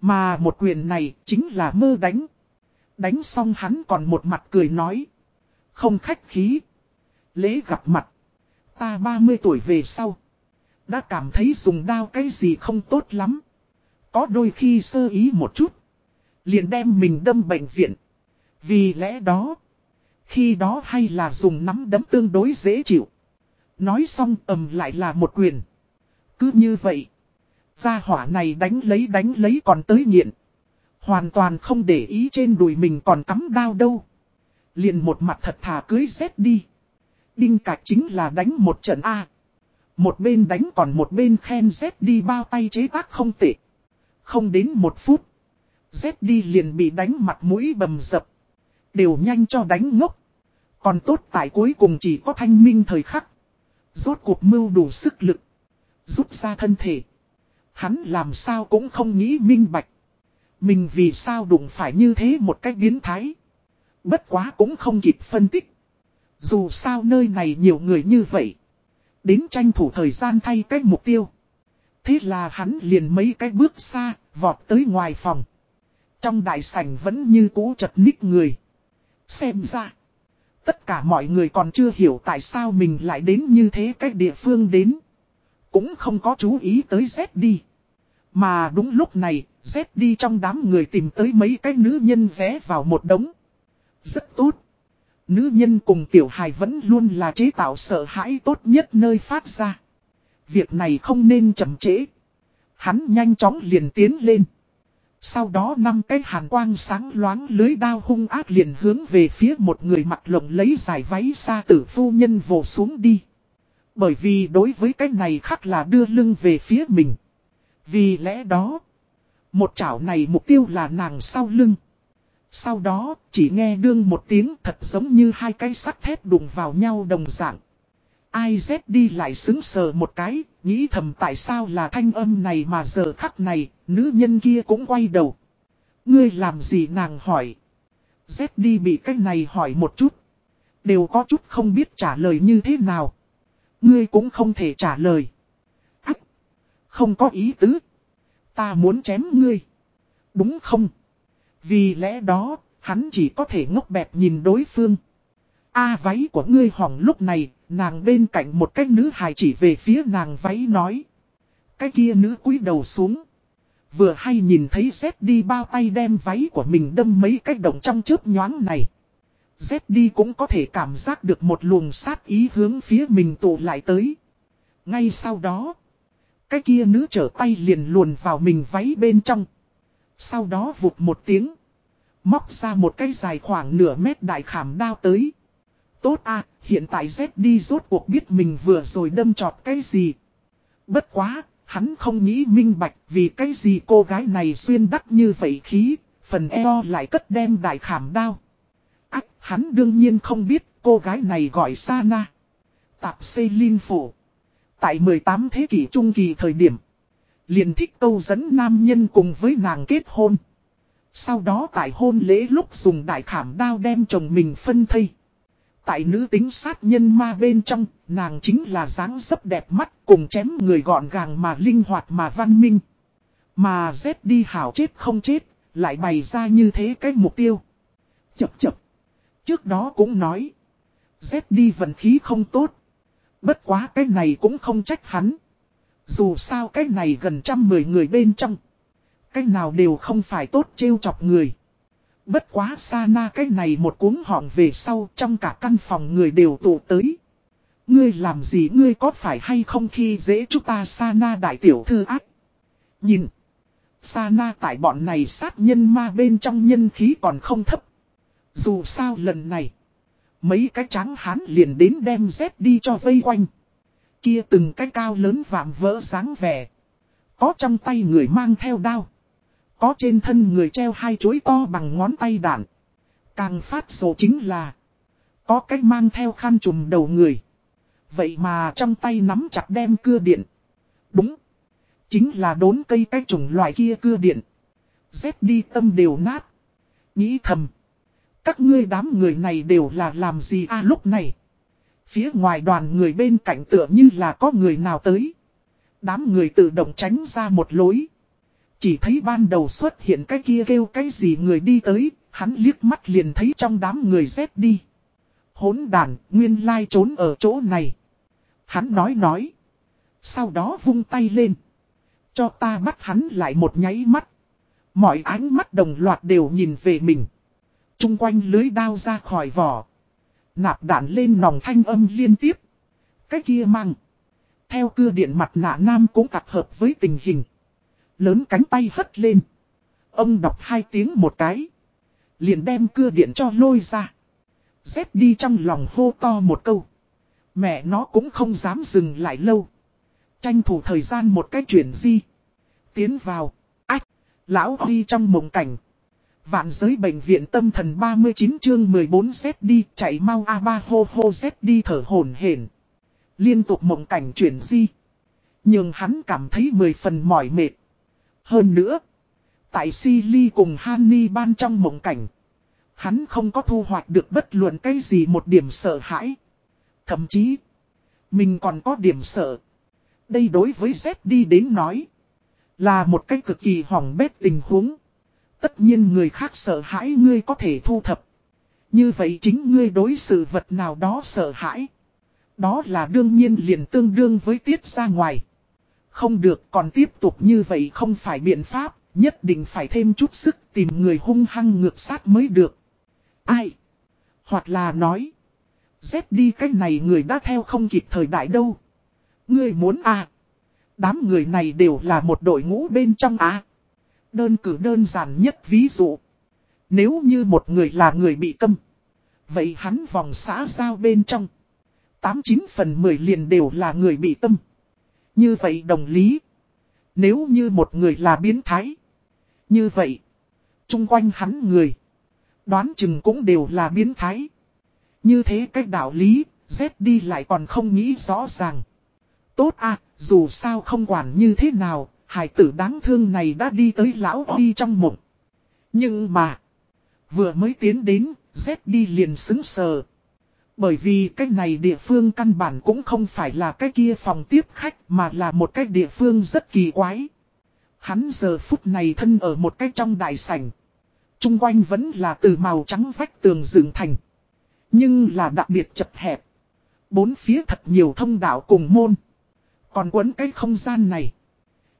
Mà một quyền này chính là mơ đánh. Đánh xong hắn còn một mặt cười nói. Không khách khí. Lễ gặp mặt. Ta 30 tuổi về sau. Đã cảm thấy dùng đao cái gì không tốt lắm. Có đôi khi sơ ý một chút. Liền đem mình đâm bệnh viện. Vì lẽ đó. Khi đó hay là dùng nắm đấm tương đối dễ chịu. Nói xong ầm lại là một quyền. Cứ như vậy. Gia hỏa này đánh lấy đánh lấy còn tới nghiện. Hoàn toàn không để ý trên đùi mình còn cắm đao đâu. Liền một mặt thật thà cưới rét đi. Đinh cạch chính là đánh một trận A. Một bên đánh còn một bên khen rét đi bao tay chế tác không tệ. Không đến một phút. Rét đi liền bị đánh mặt mũi bầm dập. Đều nhanh cho đánh ngốc. Còn tốt tại cuối cùng chỉ có thanh minh thời khắc. Rốt cuộc mưu đủ sức lực. Rút ra thân thể. Hắn làm sao cũng không nghĩ minh bạch. Mình vì sao đụng phải như thế một cách biến thái. Bất quá cũng không kịp phân tích. Dù sao nơi này nhiều người như vậy. Đến tranh thủ thời gian thay cách mục tiêu. Thế là hắn liền mấy cái bước xa, vọt tới ngoài phòng. Trong đại sảnh vẫn như cũ chật ních người. Xem ra. Tất cả mọi người còn chưa hiểu tại sao mình lại đến như thế cách địa phương đến. Cũng không có chú ý tới Z đi. Mà đúng lúc này, Z đi trong đám người tìm tới mấy cái nữ nhân rẽ vào một đống. Rất tốt. Nữ nhân cùng tiểu hài vẫn luôn là chế tạo sợ hãi tốt nhất nơi phát ra. Việc này không nên chậm trễ. Hắn nhanh chóng liền tiến lên. Sau đó năm cái hàn quang sáng loáng lưới đao hung ác liền hướng về phía một người mặt lồng lấy giải váy xa tử phu nhân vồ xuống đi. Bởi vì đối với cái này khác là đưa lưng về phía mình. Vì lẽ đó, một chảo này mục tiêu là nàng sau lưng. Sau đó, chỉ nghe đương một tiếng thật giống như hai cái sắt thép đụng vào nhau đồng dạng. Ai Z đi lại xứng sờ một cái, nghĩ thầm tại sao là thanh âm này mà giờ khắc này, nữ nhân kia cũng quay đầu. Ngươi làm gì nàng hỏi. Z đi bị cái này hỏi một chút. Đều có chút không biết trả lời như thế nào. Ngươi cũng không thể trả lời. Ách! Không có ý tứ. Ta muốn chém ngươi. Đúng không? Vì lẽ đó, hắn chỉ có thể ngốc bẹp nhìn đối phương. A váy của ngươi hỏng lúc này, nàng bên cạnh một cái nữ hài chỉ về phía nàng váy nói. Cái kia nữ cúi đầu xuống. Vừa hay nhìn thấy Zed đi bao tay đem váy của mình đâm mấy cái động trong chớp nhoáng này. Zed đi cũng có thể cảm giác được một luồng sát ý hướng phía mình tụ lại tới. Ngay sau đó, cái kia nữ trở tay liền luồn vào mình váy bên trong. Sau đó vụt một tiếng. Móc ra một cái dài khoảng nửa mét đại khảm đao tới. Tốt à, hiện tại Z đi rốt cuộc biết mình vừa rồi đâm trọt cái gì. Bất quá, hắn không nghĩ minh bạch vì cái gì cô gái này xuyên đắt như vậy khí, phần eo lại cất đem đại khảm đao. Ách, hắn đương nhiên không biết cô gái này gọi Sana. Tạp xây linh phủ. Tại 18 thế kỷ trung kỳ thời điểm, liền thích câu dẫn nam nhân cùng với nàng kết hôn. Sau đó tại hôn lễ lúc dùng đại khảm đao đem chồng mình phân thây. Tại nữ tính sát nhân ma bên trong, nàng chính là dáng dấp đẹp mắt cùng chém người gọn gàng mà linh hoạt mà văn minh. Mà dép đi hảo chết không chết, lại bày ra như thế cái mục tiêu. Chập chập. Trước đó cũng nói. Dép đi vận khí không tốt. Bất quá cái này cũng không trách hắn. Dù sao cái này gần trăm mười người bên trong. Cái nào đều không phải tốt trêu chọc người. Bất quá xa na cái này một cuốn họng về sau trong cả căn phòng người đều tụ tới. Ngươi làm gì, ngươi có phải hay không khi dễ chúng ta xa na đại tiểu thư ác. Nhìn. Sa na tại bọn này sát nhân ma bên trong nhân khí còn không thấp. Dù sao lần này. Mấy cái trắng hán liền đến đem dép đi cho vây quanh. Kia từng cái cao lớn vạm vỡ dáng vẻ. Có trong tay người mang theo đao. Có trên thân người treo hai chuối to bằng ngón tay đạn. Càng phát sổ chính là. Có cách mang theo khăn trùm đầu người. Vậy mà trong tay nắm chặt đem cưa điện. Đúng. Chính là đốn cây cái chủng loại kia cưa điện. Dép đi tâm đều nát. Nghĩ thầm. Các ngươi đám người này đều là làm gì à lúc này. Phía ngoài đoàn người bên cạnh tựa như là có người nào tới. Đám người tự động tránh ra một lối. Chỉ thấy ban đầu xuất hiện cái kia kêu cái gì người đi tới, hắn liếc mắt liền thấy trong đám người dép đi. Hốn đàn, nguyên lai trốn ở chỗ này. Hắn nói nói. Sau đó vung tay lên. Cho ta bắt hắn lại một nháy mắt. Mọi ánh mắt đồng loạt đều nhìn về mình. Trung quanh lưới đao ra khỏi vỏ. Nạp đạn lên nòng thanh âm liên tiếp. Cái kia mang. Theo cưa điện mặt nạ nam cũng tập hợp với tình hình. Lớn cánh tay hất lên. Ông đọc hai tiếng một cái. Liền đem cưa điện cho lôi ra. Dép đi trong lòng hô to một câu. Mẹ nó cũng không dám dừng lại lâu. Tranh thủ thời gian một cái chuyển di. Tiến vào. Ách. Lão đi trong mộng cảnh. Vạn giới bệnh viện tâm thần 39 chương 14 xét đi, chạy mau A3 hô hô xét đi thở hổn hển Liên tục mộng cảnh chuyển di. Nhưng hắn cảm thấy mười phần mỏi mệt. Hơn nữa. Tại Silly cùng Hanni ban trong mộng cảnh. Hắn không có thu hoạch được bất luận cái gì một điểm sợ hãi. Thậm chí. Mình còn có điểm sợ. Đây đối với Z đi đến nói. Là một cái cực kỳ hỏng bét tình huống. Tất nhiên người khác sợ hãi ngươi có thể thu thập. Như vậy chính ngươi đối sự vật nào đó sợ hãi. Đó là đương nhiên liền tương đương với tiết ra ngoài. Không được còn tiếp tục như vậy không phải biện pháp, nhất định phải thêm chút sức tìm người hung hăng ngược sát mới được. Ai? Hoặc là nói. Dép đi cái này người đã theo không kịp thời đại đâu. người muốn à? Đám người này đều là một đội ngũ bên trong à? Đơn cử đơn giản nhất ví dụ. Nếu như một người là người bị câm. Vậy hắn vòng xã giao bên trong. 89 phần 10 liền đều là người bị tâm. Như vậy đồng lý. Nếu như một người là biến thái. Như vậy. Trung quanh hắn người. Đoán chừng cũng đều là biến thái. Như thế cách đạo lý. Dép đi lại còn không nghĩ rõ ràng. Tốt à, dù sao không quản như thế nào, hải tử đáng thương này đã đi tới lão đi trong mộng. Nhưng mà, vừa mới tiến đến, Dép đi liền xứng sờ. Bởi vì cái này địa phương căn bản cũng không phải là cái kia phòng tiếp khách mà là một cái địa phương rất kỳ quái. Hắn giờ phút này thân ở một cái trong đại sảnh. Trung quanh vẫn là từ màu trắng vách tường dựng thành. Nhưng là đặc biệt chật hẹp. Bốn phía thật nhiều thông đạo cùng môn. Còn quấn cái không gian này.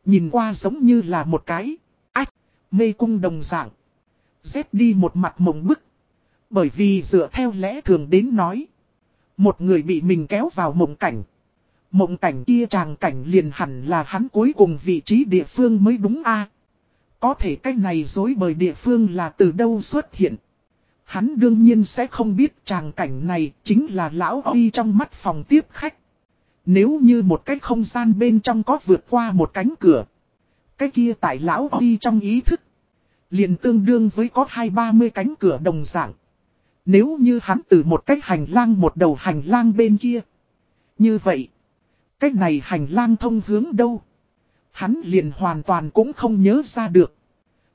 Nhìn qua giống như là một cái. Ách, mê cung đồng dạng. Dép đi một mặt mộng bức. Bởi vì dựa theo lẽ thường đến nói. Một người bị mình kéo vào mộng cảnh. Mộng cảnh kia tràng cảnh liền hẳn là hắn cuối cùng vị trí địa phương mới đúng a Có thể cái này dối bởi địa phương là từ đâu xuất hiện. Hắn đương nhiên sẽ không biết tràng cảnh này chính là lão Huy trong mắt phòng tiếp khách. Nếu như một cái không gian bên trong có vượt qua một cánh cửa. Cái kia tại lão Huy trong ý thức. Liền tương đương với có hai ba mươi cánh cửa đồng dạng. Nếu như hắn từ một cách hành lang một đầu hành lang bên kia. Như vậy, cách này hành lang thông hướng đâu? Hắn liền hoàn toàn cũng không nhớ ra được.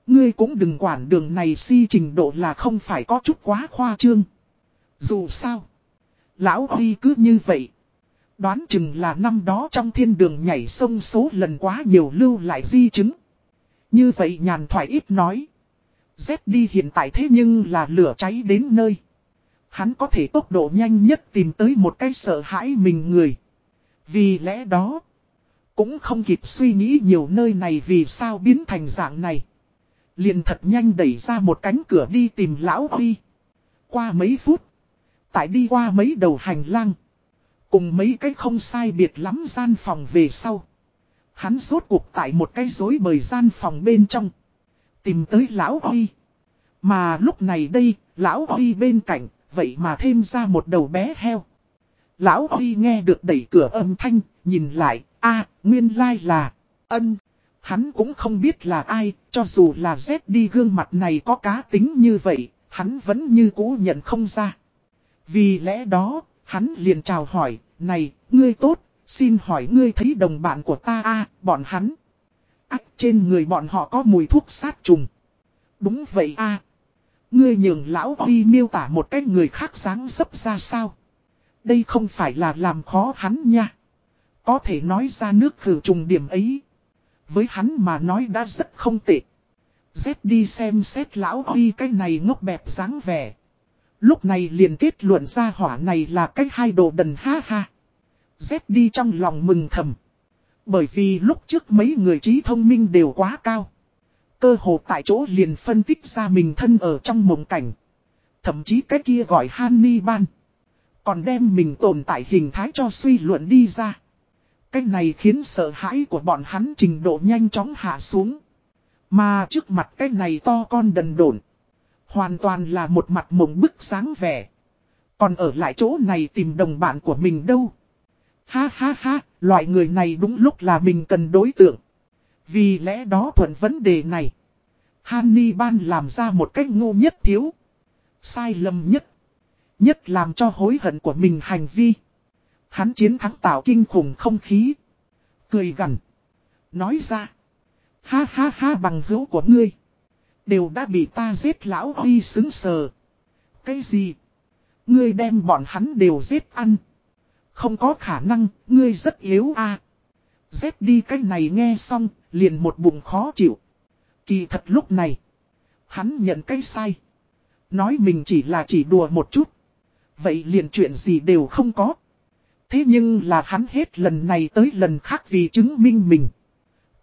Ngươi cũng đừng quản đường này si trình độ là không phải có chút quá khoa trương. Dù sao. Lão Huy cứ như vậy. Đoán chừng là năm đó trong thiên đường nhảy sông số lần quá nhiều lưu lại di chứng. Như vậy nhàn thoại ít nói. Z đi hiện tại thế nhưng là lửa cháy đến nơi. Hắn có thể tốc độ nhanh nhất tìm tới một cái sợ hãi mình người. Vì lẽ đó, cũng không kịp suy nghĩ nhiều nơi này vì sao biến thành dạng này. Liền thật nhanh đẩy ra một cánh cửa đi tìm lão Huy. Qua mấy phút, tại đi qua mấy đầu hành lang. Cùng mấy cái không sai biệt lắm gian phòng về sau. Hắn rốt cuộc tại một cái rối bời gian phòng bên trong. Tìm tới lão Huy. Mà lúc này đây, lão Huy bên cạnh, vậy mà thêm ra một đầu bé heo. Lão Huy nghe được đẩy cửa âm thanh, nhìn lại, a nguyên lai là, ân. Hắn cũng không biết là ai, cho dù là Z đi gương mặt này có cá tính như vậy, hắn vẫn như cũ nhận không ra. Vì lẽ đó, hắn liền chào hỏi, này, ngươi tốt, xin hỏi ngươi thấy đồng bạn của ta a bọn hắn. Ách trên người bọn họ có mùi thuốc sát trùng. Đúng vậy a Ngươi nhường lão Huy miêu tả một cái người khác dáng dấp ra sao. Đây không phải là làm khó hắn nha. Có thể nói ra nước khử trùng điểm ấy. Với hắn mà nói đã rất không tệ. Dép đi xem xét lão Huy cái này ngốc bẹp dáng vẻ. Lúc này liền kết luận ra hỏa này là cái hai đồ đần ha ha. Dép đi trong lòng mừng thầm. Bởi vì lúc trước mấy người trí thông minh đều quá cao. Cơ hồ tại chỗ liền phân tích ra mình thân ở trong mộng cảnh. Thậm chí cái kia gọi Hannibal. Còn đem mình tồn tại hình thái cho suy luận đi ra. Cái này khiến sợ hãi của bọn hắn trình độ nhanh chóng hạ xuống. Mà trước mặt cái này to con đần đổn. Hoàn toàn là một mặt mộng bức sáng vẻ. Còn ở lại chỗ này tìm đồng bạn của mình đâu. Ha ha ha, loại người này đúng lúc là mình cần đối tượng. Vì lẽ đó thuận vấn đề này. Hannibal làm ra một cách ngu nhất thiếu. Sai lầm nhất. Nhất làm cho hối hận của mình hành vi. Hắn chiến thắng tạo kinh khủng không khí. Cười gần. Nói ra. Ha ha ha bằng hữu của ngươi. Đều đã bị ta giết lão huy xứng sờ. Cái gì? Ngươi đem bọn hắn đều giết ăn. Không có khả năng, ngươi rất yếu a. À. Dép đi cái này nghe xong, liền một bụng khó chịu. Kỳ thật lúc này, hắn nhận cái sai. Nói mình chỉ là chỉ đùa một chút. Vậy liền chuyện gì đều không có. Thế nhưng là hắn hết lần này tới lần khác vì chứng minh mình.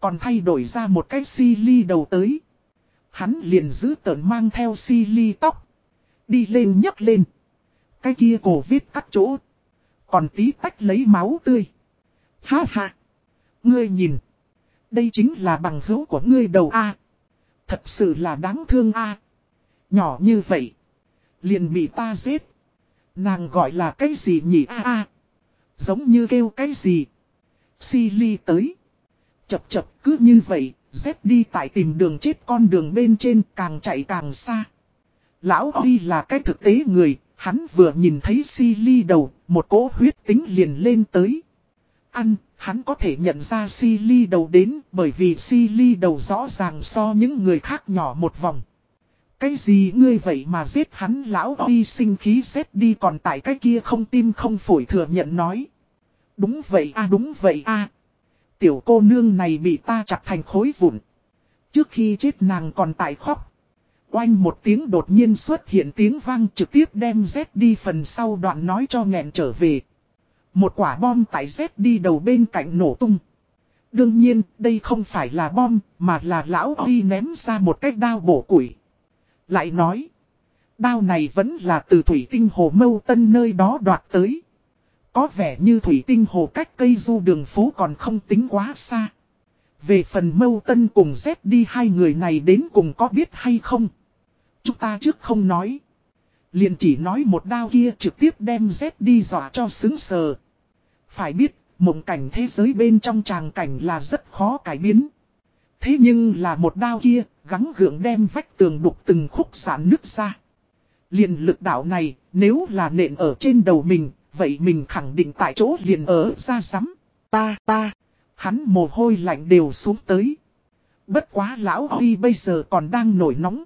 Còn thay đổi ra một cái si ly đầu tới. Hắn liền giữ tợn mang theo si ly tóc. Đi lên nhấc lên. Cái kia cổ viết cắt chỗ. Còn tí tách lấy máu tươi. Ha ha. Ngươi nhìn. Đây chính là bằng hữu của ngươi đầu A. Thật sự là đáng thương A. Nhỏ như vậy. Liền bị ta giết. Nàng gọi là cái gì nhỉ A A. Giống như kêu cái gì. Si ly tới. Chập chập cứ như vậy. Dép đi tại tìm đường chết con đường bên trên càng chạy càng xa. Lão Huy là cái thực tế người, hắn vừa nhìn thấy si ly đầu, một cỗ huyết tính liền lên tới. Ăn, hắn có thể nhận ra si ly đầu đến bởi vì si ly đầu rõ ràng so những người khác nhỏ một vòng. Cái gì ngươi vậy mà giết hắn lão đi sinh khí xếp đi còn tại cái kia không tim không phổi thừa nhận nói. Đúng vậy a đúng vậy a Tiểu cô nương này bị ta chặt thành khối vụn. Trước khi chết nàng còn tại khóc. Oanh một tiếng đột nhiên xuất hiện tiếng vang trực tiếp đem Z đi phần sau đoạn nói cho nghẹn trở về. Một quả bom tại Z đi đầu bên cạnh nổ tung. Đương nhiên, đây không phải là bom, mà là lão Huy ném ra một cái đao bổ củi. Lại nói, đao này vẫn là từ thủy tinh hồ mâu tân nơi đó đoạt tới. Có vẻ như thủy tinh hồ cách cây du đường phố còn không tính quá xa. Về phần mâu tân cùng Z đi hai người này đến cùng có biết hay không? Chúng ta trước không nói. Liền chỉ nói một đao kia trực tiếp đem Z đi dọa cho xứng sờ. Phải biết, mộng cảnh thế giới bên trong tràng cảnh là rất khó cải biến. Thế nhưng là một đao kia, gắng gượng đem vách tường đục từng khúc sản nước ra. Liền lực đạo này, nếu là nện ở trên đầu mình, vậy mình khẳng định tại chỗ liền ở ra sắm. Ta, ta, hắn mồ hôi lạnh đều xuống tới. Bất quá lão Huy bây giờ còn đang nổi nóng.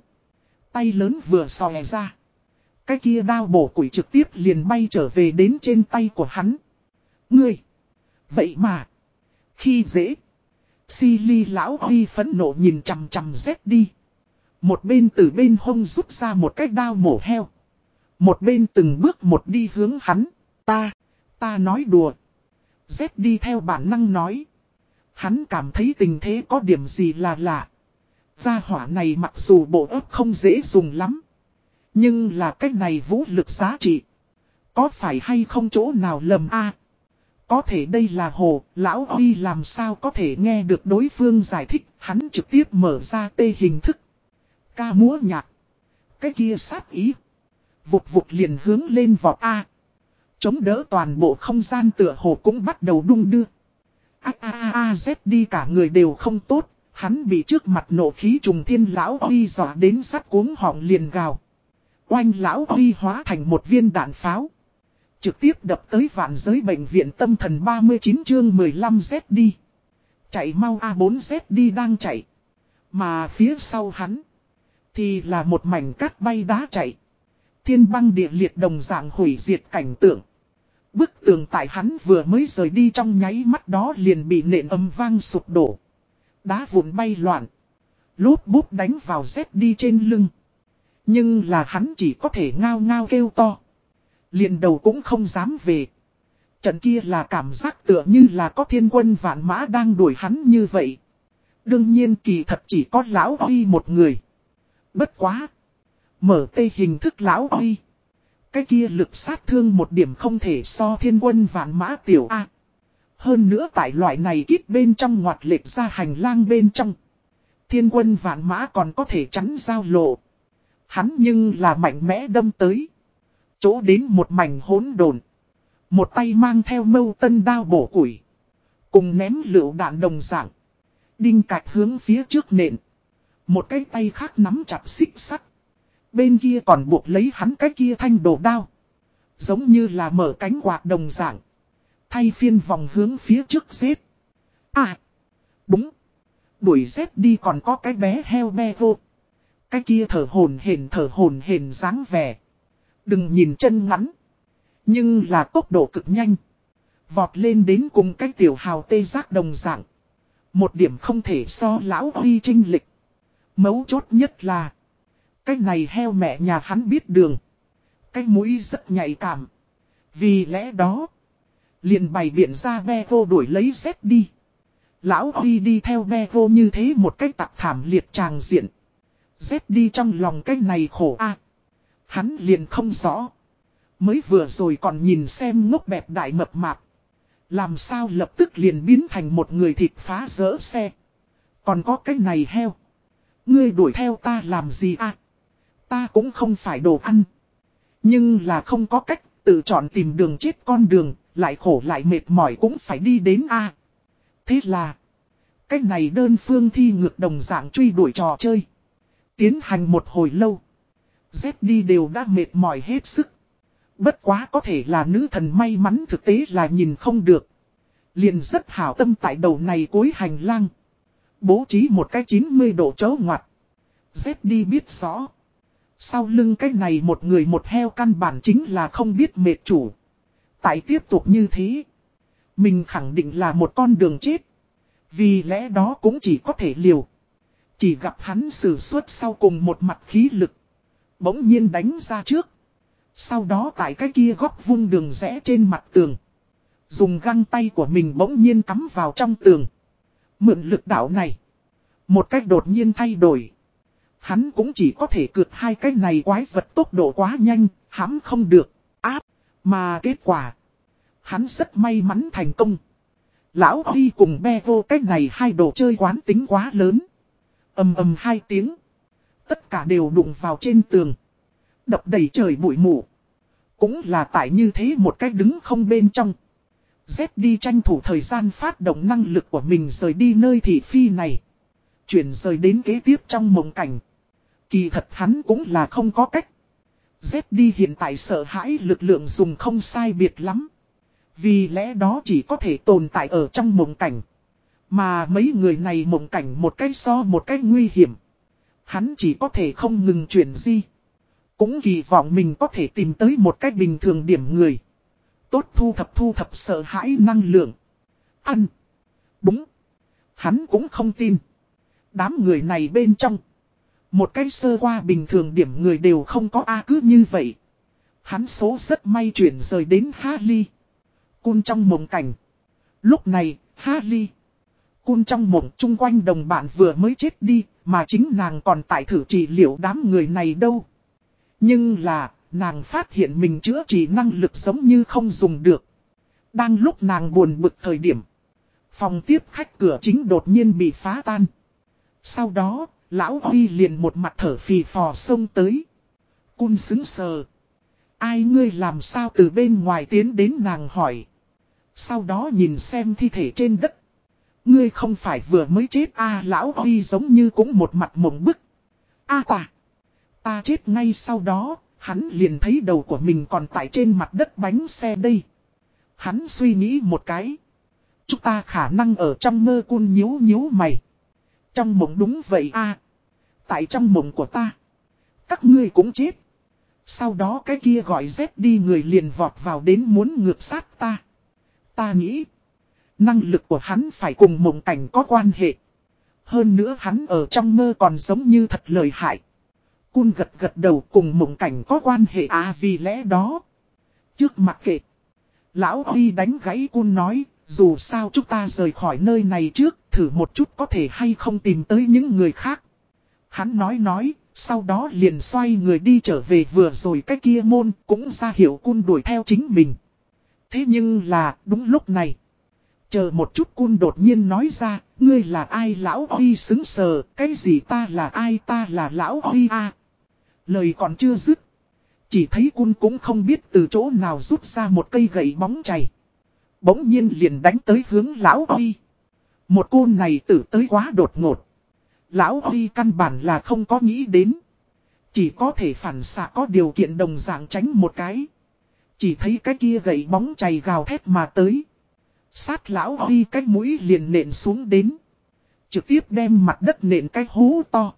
Tay lớn vừa xòe ra. Cái kia đao bổ quỷ trực tiếp liền bay trở về đến trên tay của hắn. Ngươi! Vậy mà! Khi dễ! Si ly lão Huy phẫn nộ nhìn chằm chằm dép đi. Một bên từ bên hông rút ra một cái đao mổ heo. Một bên từng bước một đi hướng hắn. Ta! Ta nói đùa. Dép đi theo bản năng nói. Hắn cảm thấy tình thế có điểm gì là lạ. Gia hỏa này mặc dù bộ ớt không dễ dùng lắm. Nhưng là cách này vũ lực giá trị. Có phải hay không chỗ nào lầm a Có thể đây là hồ, lão Huy làm sao có thể nghe được đối phương giải thích, hắn trực tiếp mở ra tê hình thức. Ca múa nhạc. Cái kia sát ý. Vụt vụt liền hướng lên vọt A. Chống đỡ toàn bộ không gian tựa hồ cũng bắt đầu đung đưa. A a a a z đi cả người đều không tốt, hắn bị trước mặt nổ khí trùng thiên lão huy dọa đến sắt cuống họng liền gào. Oanh lão huy hóa thành một viên đạn pháo. Trực tiếp đập tới vạn giới bệnh viện tâm thần 39 chương 15 Z đi. Chạy mau A4 Z đi đang chạy. Mà phía sau hắn. Thì là một mảnh cát bay đá chạy. Thiên băng địa liệt đồng dạng hủy diệt cảnh tượng. Bức tường tại hắn vừa mới rời đi trong nháy mắt đó liền bị nện âm vang sụp đổ. Đá vụn bay loạn. Lốp bút đánh vào dép đi trên lưng. Nhưng là hắn chỉ có thể ngao ngao kêu to. Liền đầu cũng không dám về. Trận kia là cảm giác tựa như là có thiên quân vạn mã đang đuổi hắn như vậy. Đương nhiên kỳ thật chỉ có lão Huy một người. Bất quá. Mở tê hình thức lão Huy. Cái kia lực sát thương một điểm không thể so thiên quân vạn mã tiểu A. Hơn nữa tại loại này kít bên trong ngoặt lệch ra hành lang bên trong. Thiên quân vạn mã còn có thể chắn giao lộ. Hắn nhưng là mạnh mẽ đâm tới. Chỗ đến một mảnh hỗn đồn. Một tay mang theo mâu tân đao bổ củi. Cùng ném lựu đạn đồng dạng. Đinh cạch hướng phía trước nện. Một cái tay khác nắm chặt xích sắt. Bên kia còn buộc lấy hắn cái kia thanh đồ đao. Giống như là mở cánh quạt đồng dạng. Thay phiên vòng hướng phía trước xếp. À. Đúng. Đuổi xếp đi còn có cái bé heo be vô. Cái kia thở hồn hển, thở hồn hển dáng vẻ. Đừng nhìn chân ngắn. Nhưng là tốc độ cực nhanh. Vọt lên đến cùng cái tiểu hào tê giác đồng dạng. Một điểm không thể so lão huy trinh lịch. Mấu chốt nhất là. Cái này heo mẹ nhà hắn biết đường. Cái mũi rất nhạy cảm. Vì lẽ đó. Liền bày biện ra be vô đuổi lấy xét đi. Lão Huy đi theo be vô như thế một cách tạp thảm liệt tràng diện. Dép đi trong lòng cái này khổ a à, Hắn liền không rõ. Mới vừa rồi còn nhìn xem ngốc bẹp đại mập mạp. Làm sao lập tức liền biến thành một người thịt phá rỡ xe. Còn có cái này heo. Ngươi đuổi theo ta làm gì a à, Ta cũng không phải đồ ăn. Nhưng là không có cách tự chọn tìm đường chết con đường, lại khổ lại mệt mỏi cũng phải đi đến A. Thế là, cách này đơn phương thi ngược đồng dạng truy đuổi trò chơi. Tiến hành một hồi lâu. Z đi đều đã mệt mỏi hết sức. Bất quá có thể là nữ thần may mắn thực tế là nhìn không được. Liền rất hảo tâm tại đầu này cuối hành lang. Bố trí một cái 90 độ chấu ngoặt. Z đi biết rõ. Sau lưng cái này một người một heo căn bản chính là không biết mệt chủ. Tại tiếp tục như thế. Mình khẳng định là một con đường chết. Vì lẽ đó cũng chỉ có thể liều. Chỉ gặp hắn sử xuất sau cùng một mặt khí lực. Bỗng nhiên đánh ra trước. Sau đó tại cái kia góc vung đường rẽ trên mặt tường. Dùng găng tay của mình bỗng nhiên cắm vào trong tường. Mượn lực đạo này. Một cách đột nhiên thay đổi. Hắn cũng chỉ có thể cược hai cái này quái vật tốc độ quá nhanh, hãm không được, áp. Mà kết quả, hắn rất may mắn thành công. Lão Huy cùng be vô cách này hai đồ chơi quán tính quá lớn. ầm ầm hai tiếng. Tất cả đều đụng vào trên tường. Đập đầy trời bụi mù. Cũng là tại như thế một cách đứng không bên trong. Dép đi tranh thủ thời gian phát động năng lực của mình rời đi nơi thị phi này. Chuyển rời đến kế tiếp trong mộng cảnh. Kỳ thật hắn cũng là không có cách. Dết đi hiện tại sợ hãi lực lượng dùng không sai biệt lắm. Vì lẽ đó chỉ có thể tồn tại ở trong mộng cảnh. Mà mấy người này mộng cảnh một cách so một cách nguy hiểm. Hắn chỉ có thể không ngừng chuyển di. Cũng kỳ vọng mình có thể tìm tới một cách bình thường điểm người. Tốt thu thập thu thập sợ hãi năng lượng. Ăn. Đúng. Hắn cũng không tin. Đám người này bên trong. Một cái sơ qua bình thường điểm người đều không có A cứ như vậy. Hắn số rất may chuyển rời đến Harley. Cun trong mộng cảnh. Lúc này, Harley. Cun trong mộng chung quanh đồng bạn vừa mới chết đi, mà chính nàng còn tại thử trị liệu đám người này đâu. Nhưng là, nàng phát hiện mình chữa trị năng lực giống như không dùng được. Đang lúc nàng buồn bực thời điểm. Phòng tiếp khách cửa chính đột nhiên bị phá tan. Sau đó, lão Huy liền một mặt thở phì phò xông tới. Cun xứng sờ. Ai ngươi làm sao từ bên ngoài tiến đến nàng hỏi. Sau đó nhìn xem thi thể trên đất. Ngươi không phải vừa mới chết a lão Huy giống như cũng một mặt mộng bức. a ta. Ta chết ngay sau đó, hắn liền thấy đầu của mình còn tại trên mặt đất bánh xe đây. Hắn suy nghĩ một cái. Chúng ta khả năng ở trong mơ cun nhíu nhíu mày. Trong mộng đúng vậy a Tại trong mộng của ta. Các ngươi cũng chết. Sau đó cái kia gọi dép đi người liền vọt vào đến muốn ngược sát ta. Ta nghĩ. Năng lực của hắn phải cùng mộng cảnh có quan hệ. Hơn nữa hắn ở trong mơ còn giống như thật lời hại. Cun gật gật đầu cùng mộng cảnh có quan hệ à vì lẽ đó. Trước mặt kệ. Lão Huy đánh gãy Cun nói, dù sao chúng ta rời khỏi nơi này trước, thử một chút có thể hay không tìm tới những người khác. Hắn nói nói, sau đó liền xoay người đi trở về vừa rồi cái kia môn cũng ra hiểu cun đuổi theo chính mình. Thế nhưng là, đúng lúc này. Chờ một chút cun đột nhiên nói ra, ngươi là ai lão oi xứng sờ, cái gì ta là ai ta là lão oi a Lời còn chưa dứt. Chỉ thấy cun cũng không biết từ chỗ nào rút ra một cây gậy bóng chày. Bỗng nhiên liền đánh tới hướng lão Huy. Một côn này tử tới quá đột ngột. Lão Huy căn bản là không có nghĩ đến. Chỉ có thể phản xạ có điều kiện đồng dạng tránh một cái. Chỉ thấy cái kia gậy bóng chày gào thét mà tới. Sát lão Huy cái mũi liền nện xuống đến. Trực tiếp đem mặt đất nện cái hố to.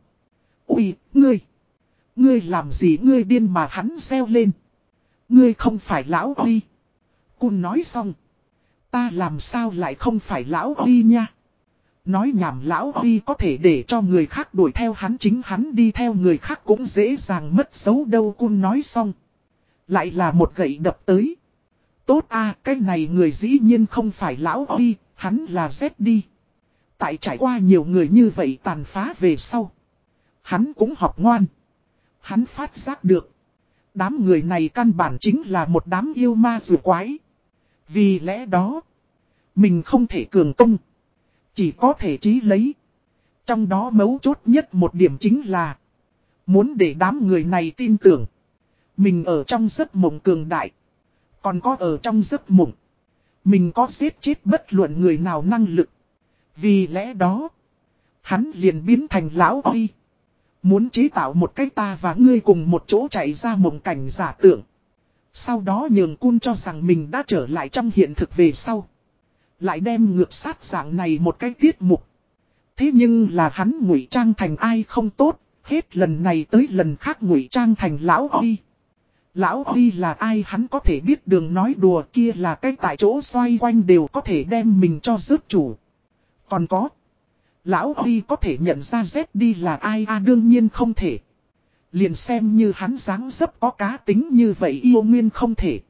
Ui, ngươi! Ngươi làm gì ngươi điên mà hắn xeo lên. Ngươi không phải lão Huy. Cun nói xong. Ta làm sao lại không phải lão Huy nha. Nói nhảm lão Huy có thể để cho người khác đuổi theo hắn chính hắn đi theo người khác cũng dễ dàng mất dấu đâu cun nói xong. Lại là một gậy đập tới. Tốt a cái này người dĩ nhiên không phải lão Huy, hắn là Z đi. Tại trải qua nhiều người như vậy tàn phá về sau. Hắn cũng học ngoan. Hắn phát giác được. Đám người này căn bản chính là một đám yêu ma rùa quái. Vì lẽ đó, mình không thể cường công. Chỉ có thể trí lấy. Trong đó mấu chốt nhất một điểm chính là, Muốn để đám người này tin tưởng, Mình ở trong giấc mộng cường đại, Còn có ở trong giấc mộng, Mình có giết chết bất luận người nào năng lực Vì lẽ đó, Hắn liền biến thành lão oi. Muốn chế tạo một cách ta và ngươi cùng một chỗ chạy ra mộng cảnh giả tưởng Sau đó nhường cun cho rằng mình đã trở lại trong hiện thực về sau lại đem ngược sát dạng này một cái tiết mục. Thế nhưng là hắn ngụy trang thành ai không tốt, hết lần này tới lần khác ngụy trang thành lão Huy. Lão Huy là ai hắn có thể biết đường nói đùa kia là cái tại chỗ xoay quanh đều có thể đem mình cho rớt chủ. Còn có. Lão Huy có thể nhận ra Z đi là ai à đương nhiên không thể. Liền xem như hắn dáng dấp có cá tính như vậy yêu nguyên không thể.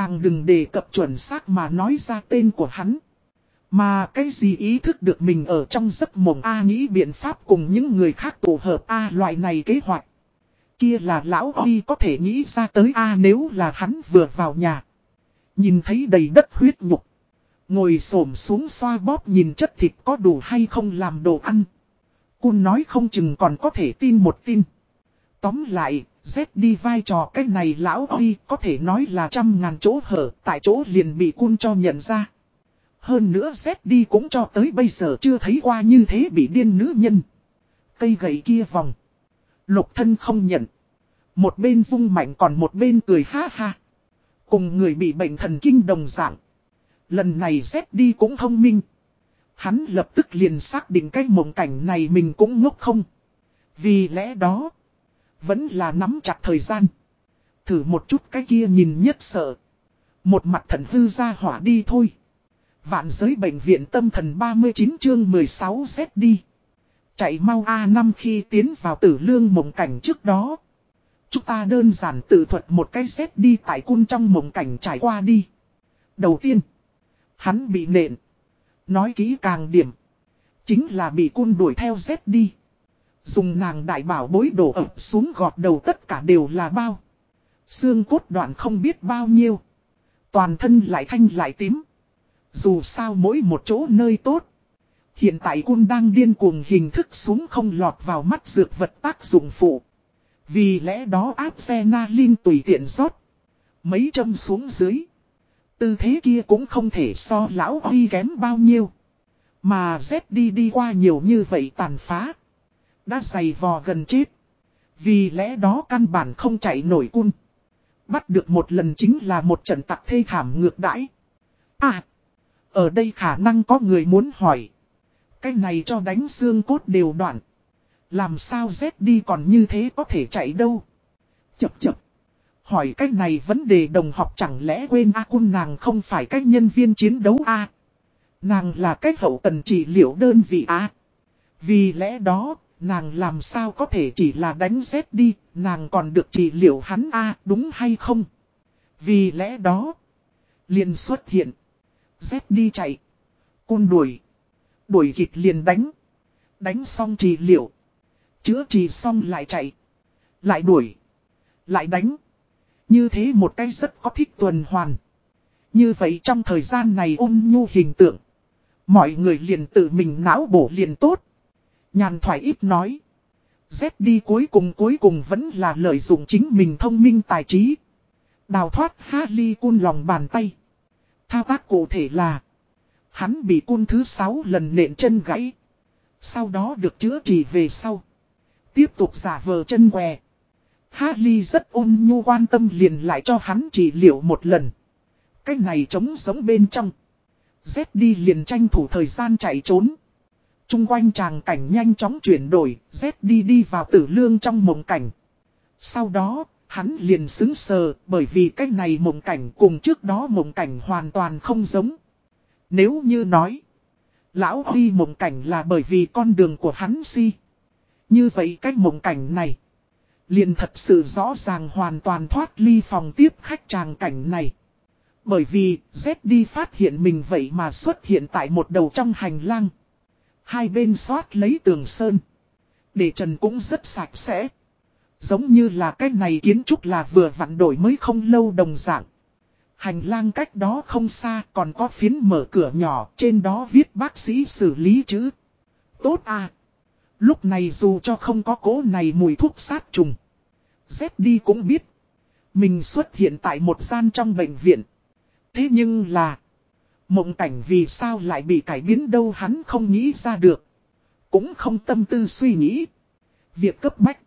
Càng đừng đề cập chuẩn xác mà nói ra tên của hắn. Mà cái gì ý thức được mình ở trong giấc mộng A nghĩ biện pháp cùng những người khác tổ hợp A loại này kế hoạch. Kia là lão Huy có thể nghĩ ra tới A nếu là hắn vừa vào nhà. Nhìn thấy đầy đất huyết nhục. Ngồi xổm xuống xoa bóp nhìn chất thịt có đủ hay không làm đồ ăn. Cun nói không chừng còn có thể tin một tin. Tóm lại, Z đi vai trò cách này lão Huy có thể nói là trăm ngàn chỗ hở, tại chỗ liền bị cun cho nhận ra. Hơn nữa Z đi cũng cho tới bây giờ chưa thấy qua như thế bị điên nữ nhân. Cây gậy kia vòng. Lục thân không nhận. Một bên vung mạnh còn một bên cười ha ha. Cùng người bị bệnh thần kinh đồng dạng. Lần này Z đi cũng thông minh. Hắn lập tức liền xác định cái mộng cảnh này mình cũng ngốc không. Vì lẽ đó, vẫn là nắm chặt thời gian. Thử một chút cái kia nhìn nhất sợ. Một mặt thần hư ra hỏa đi thôi. Vạn giới bệnh viện tâm thần 39 chương 16 xét đi. Chạy mau A5 khi tiến vào tử lương mộng cảnh trước đó. Chúng ta đơn giản tự thuật một cái xét đi tại cun trong mộng cảnh trải qua đi. Đầu tiên, hắn bị nện. Nói kỹ càng điểm. Chính là bị cun đuổi theo xét đi. Dùng nàng đại bảo bối đổ ập xuống gọt đầu tất cả đều là bao. Xương cốt đoạn không biết bao nhiêu. Toàn thân lại thanh lại tím. Dù sao mỗi một chỗ nơi tốt. Hiện tại quân đang điên cuồng hình thức xuống không lọt vào mắt dược vật tác dụng phụ. Vì lẽ đó áp xe na linh tùy tiện rót. Mấy châm xuống dưới. Tư thế kia cũng không thể so lão huy kém bao nhiêu. Mà Z đi đi qua nhiều như vậy tàn phá. Đã dày vò gần chết. Vì lẽ đó căn bản không chạy nổi cun. Bắt được một lần chính là một trận tặc thê thảm ngược đãi. À! Ở đây khả năng có người muốn hỏi. Cái này cho đánh xương cốt đều đoạn. Làm sao Z đi còn như thế có thể chạy đâu? Chập chập. Hỏi cái này vấn đề đồng học chẳng lẽ quên A Cun nàng không phải cái nhân viên chiến đấu A. Nàng là cái hậu tần trị liệu đơn vị A. Vì lẽ đó, nàng làm sao có thể chỉ là đánh rét đi, nàng còn được trị liệu hắn A đúng hay không? Vì lẽ đó, liền xuất hiện. rét đi chạy. Cun đuổi. Đuổi kịch liền đánh. Đánh xong trị liệu. Chữa trị xong lại chạy. Lại đuổi. Lại đánh. Như thế một cái rất có thích tuần hoàn. Như vậy trong thời gian này ôn nhu hình tượng. Mọi người liền tự mình não bổ liền tốt. Nhàn thoại ít nói. Z đi cuối cùng cuối cùng vẫn là lợi dụng chính mình thông minh tài trí. Đào thoát Harley cun lòng bàn tay. Thao tác cụ thể là. Hắn bị cun thứ 6 lần nện chân gãy. Sau đó được chữa trị về sau. Tiếp tục giả vờ chân què. Harley rất ôn nhu quan tâm liền lại cho hắn trị liệu một lần. Cái này trống sống bên trong. Z đi liền tranh thủ thời gian chạy trốn. Trung quanh tràng cảnh nhanh chóng chuyển đổi, Z đi đi vào tử lương trong mộng cảnh. Sau đó, hắn liền xứng sờ bởi vì cái này mộng cảnh cùng trước đó mộng cảnh hoàn toàn không giống. Nếu như nói, lão Huy mộng cảnh là bởi vì con đường của hắn si. Như vậy cái mộng cảnh này, liền thật sự rõ ràng hoàn toàn thoát ly phòng tiếp khách tràng cảnh này. Bởi vì, Z đi phát hiện mình vậy mà xuất hiện tại một đầu trong hành lang. Hai bên xoát lấy tường sơn. Để trần cũng rất sạch sẽ. Giống như là cái này kiến trúc là vừa vặn đổi mới không lâu đồng dạng. Hành lang cách đó không xa còn có phiến mở cửa nhỏ, trên đó viết bác sĩ xử lý chứ. Tốt à. Lúc này dù cho không có cố này mùi thuốc sát trùng. Dép đi cũng biết. Mình xuất hiện tại một gian trong bệnh viện. Thế nhưng là. Mộng cảnh vì sao lại bị cải biến đâu hắn không nghĩ ra được. Cũng không tâm tư suy nghĩ. Việc cấp bách.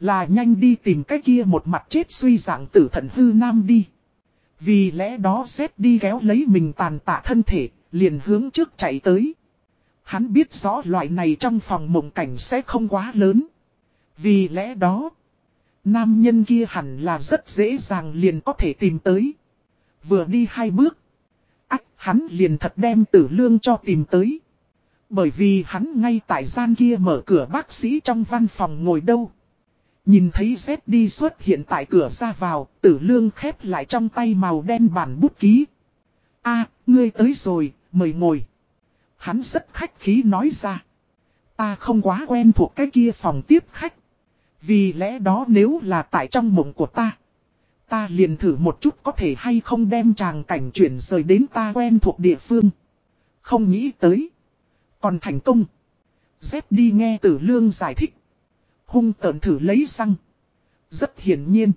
Là nhanh đi tìm cái kia một mặt chết suy dạng tử thần hư nam đi. Vì lẽ đó xếp đi kéo lấy mình tàn tạ thân thể, liền hướng trước chạy tới. Hắn biết rõ loại này trong phòng mộng cảnh sẽ không quá lớn. Vì lẽ đó, nam nhân kia hẳn là rất dễ dàng liền có thể tìm tới. Vừa đi hai bước, hắn liền thật đem tử lương cho tìm tới. Bởi vì hắn ngay tại gian kia mở cửa bác sĩ trong văn phòng ngồi đâu. Nhìn thấy Z đi xuất hiện tại cửa ra vào, tử lương khép lại trong tay màu đen bản bút ký. a ngươi tới rồi, mời ngồi. Hắn rất khách khí nói ra. Ta không quá quen thuộc cái kia phòng tiếp khách. Vì lẽ đó nếu là tại trong mộng của ta. Ta liền thử một chút có thể hay không đem chàng cảnh chuyển rời đến ta quen thuộc địa phương. Không nghĩ tới. Còn thành công. Dép đi nghe tử lương giải thích. Hung tợn thử lấy răng. Rất hiển nhiên.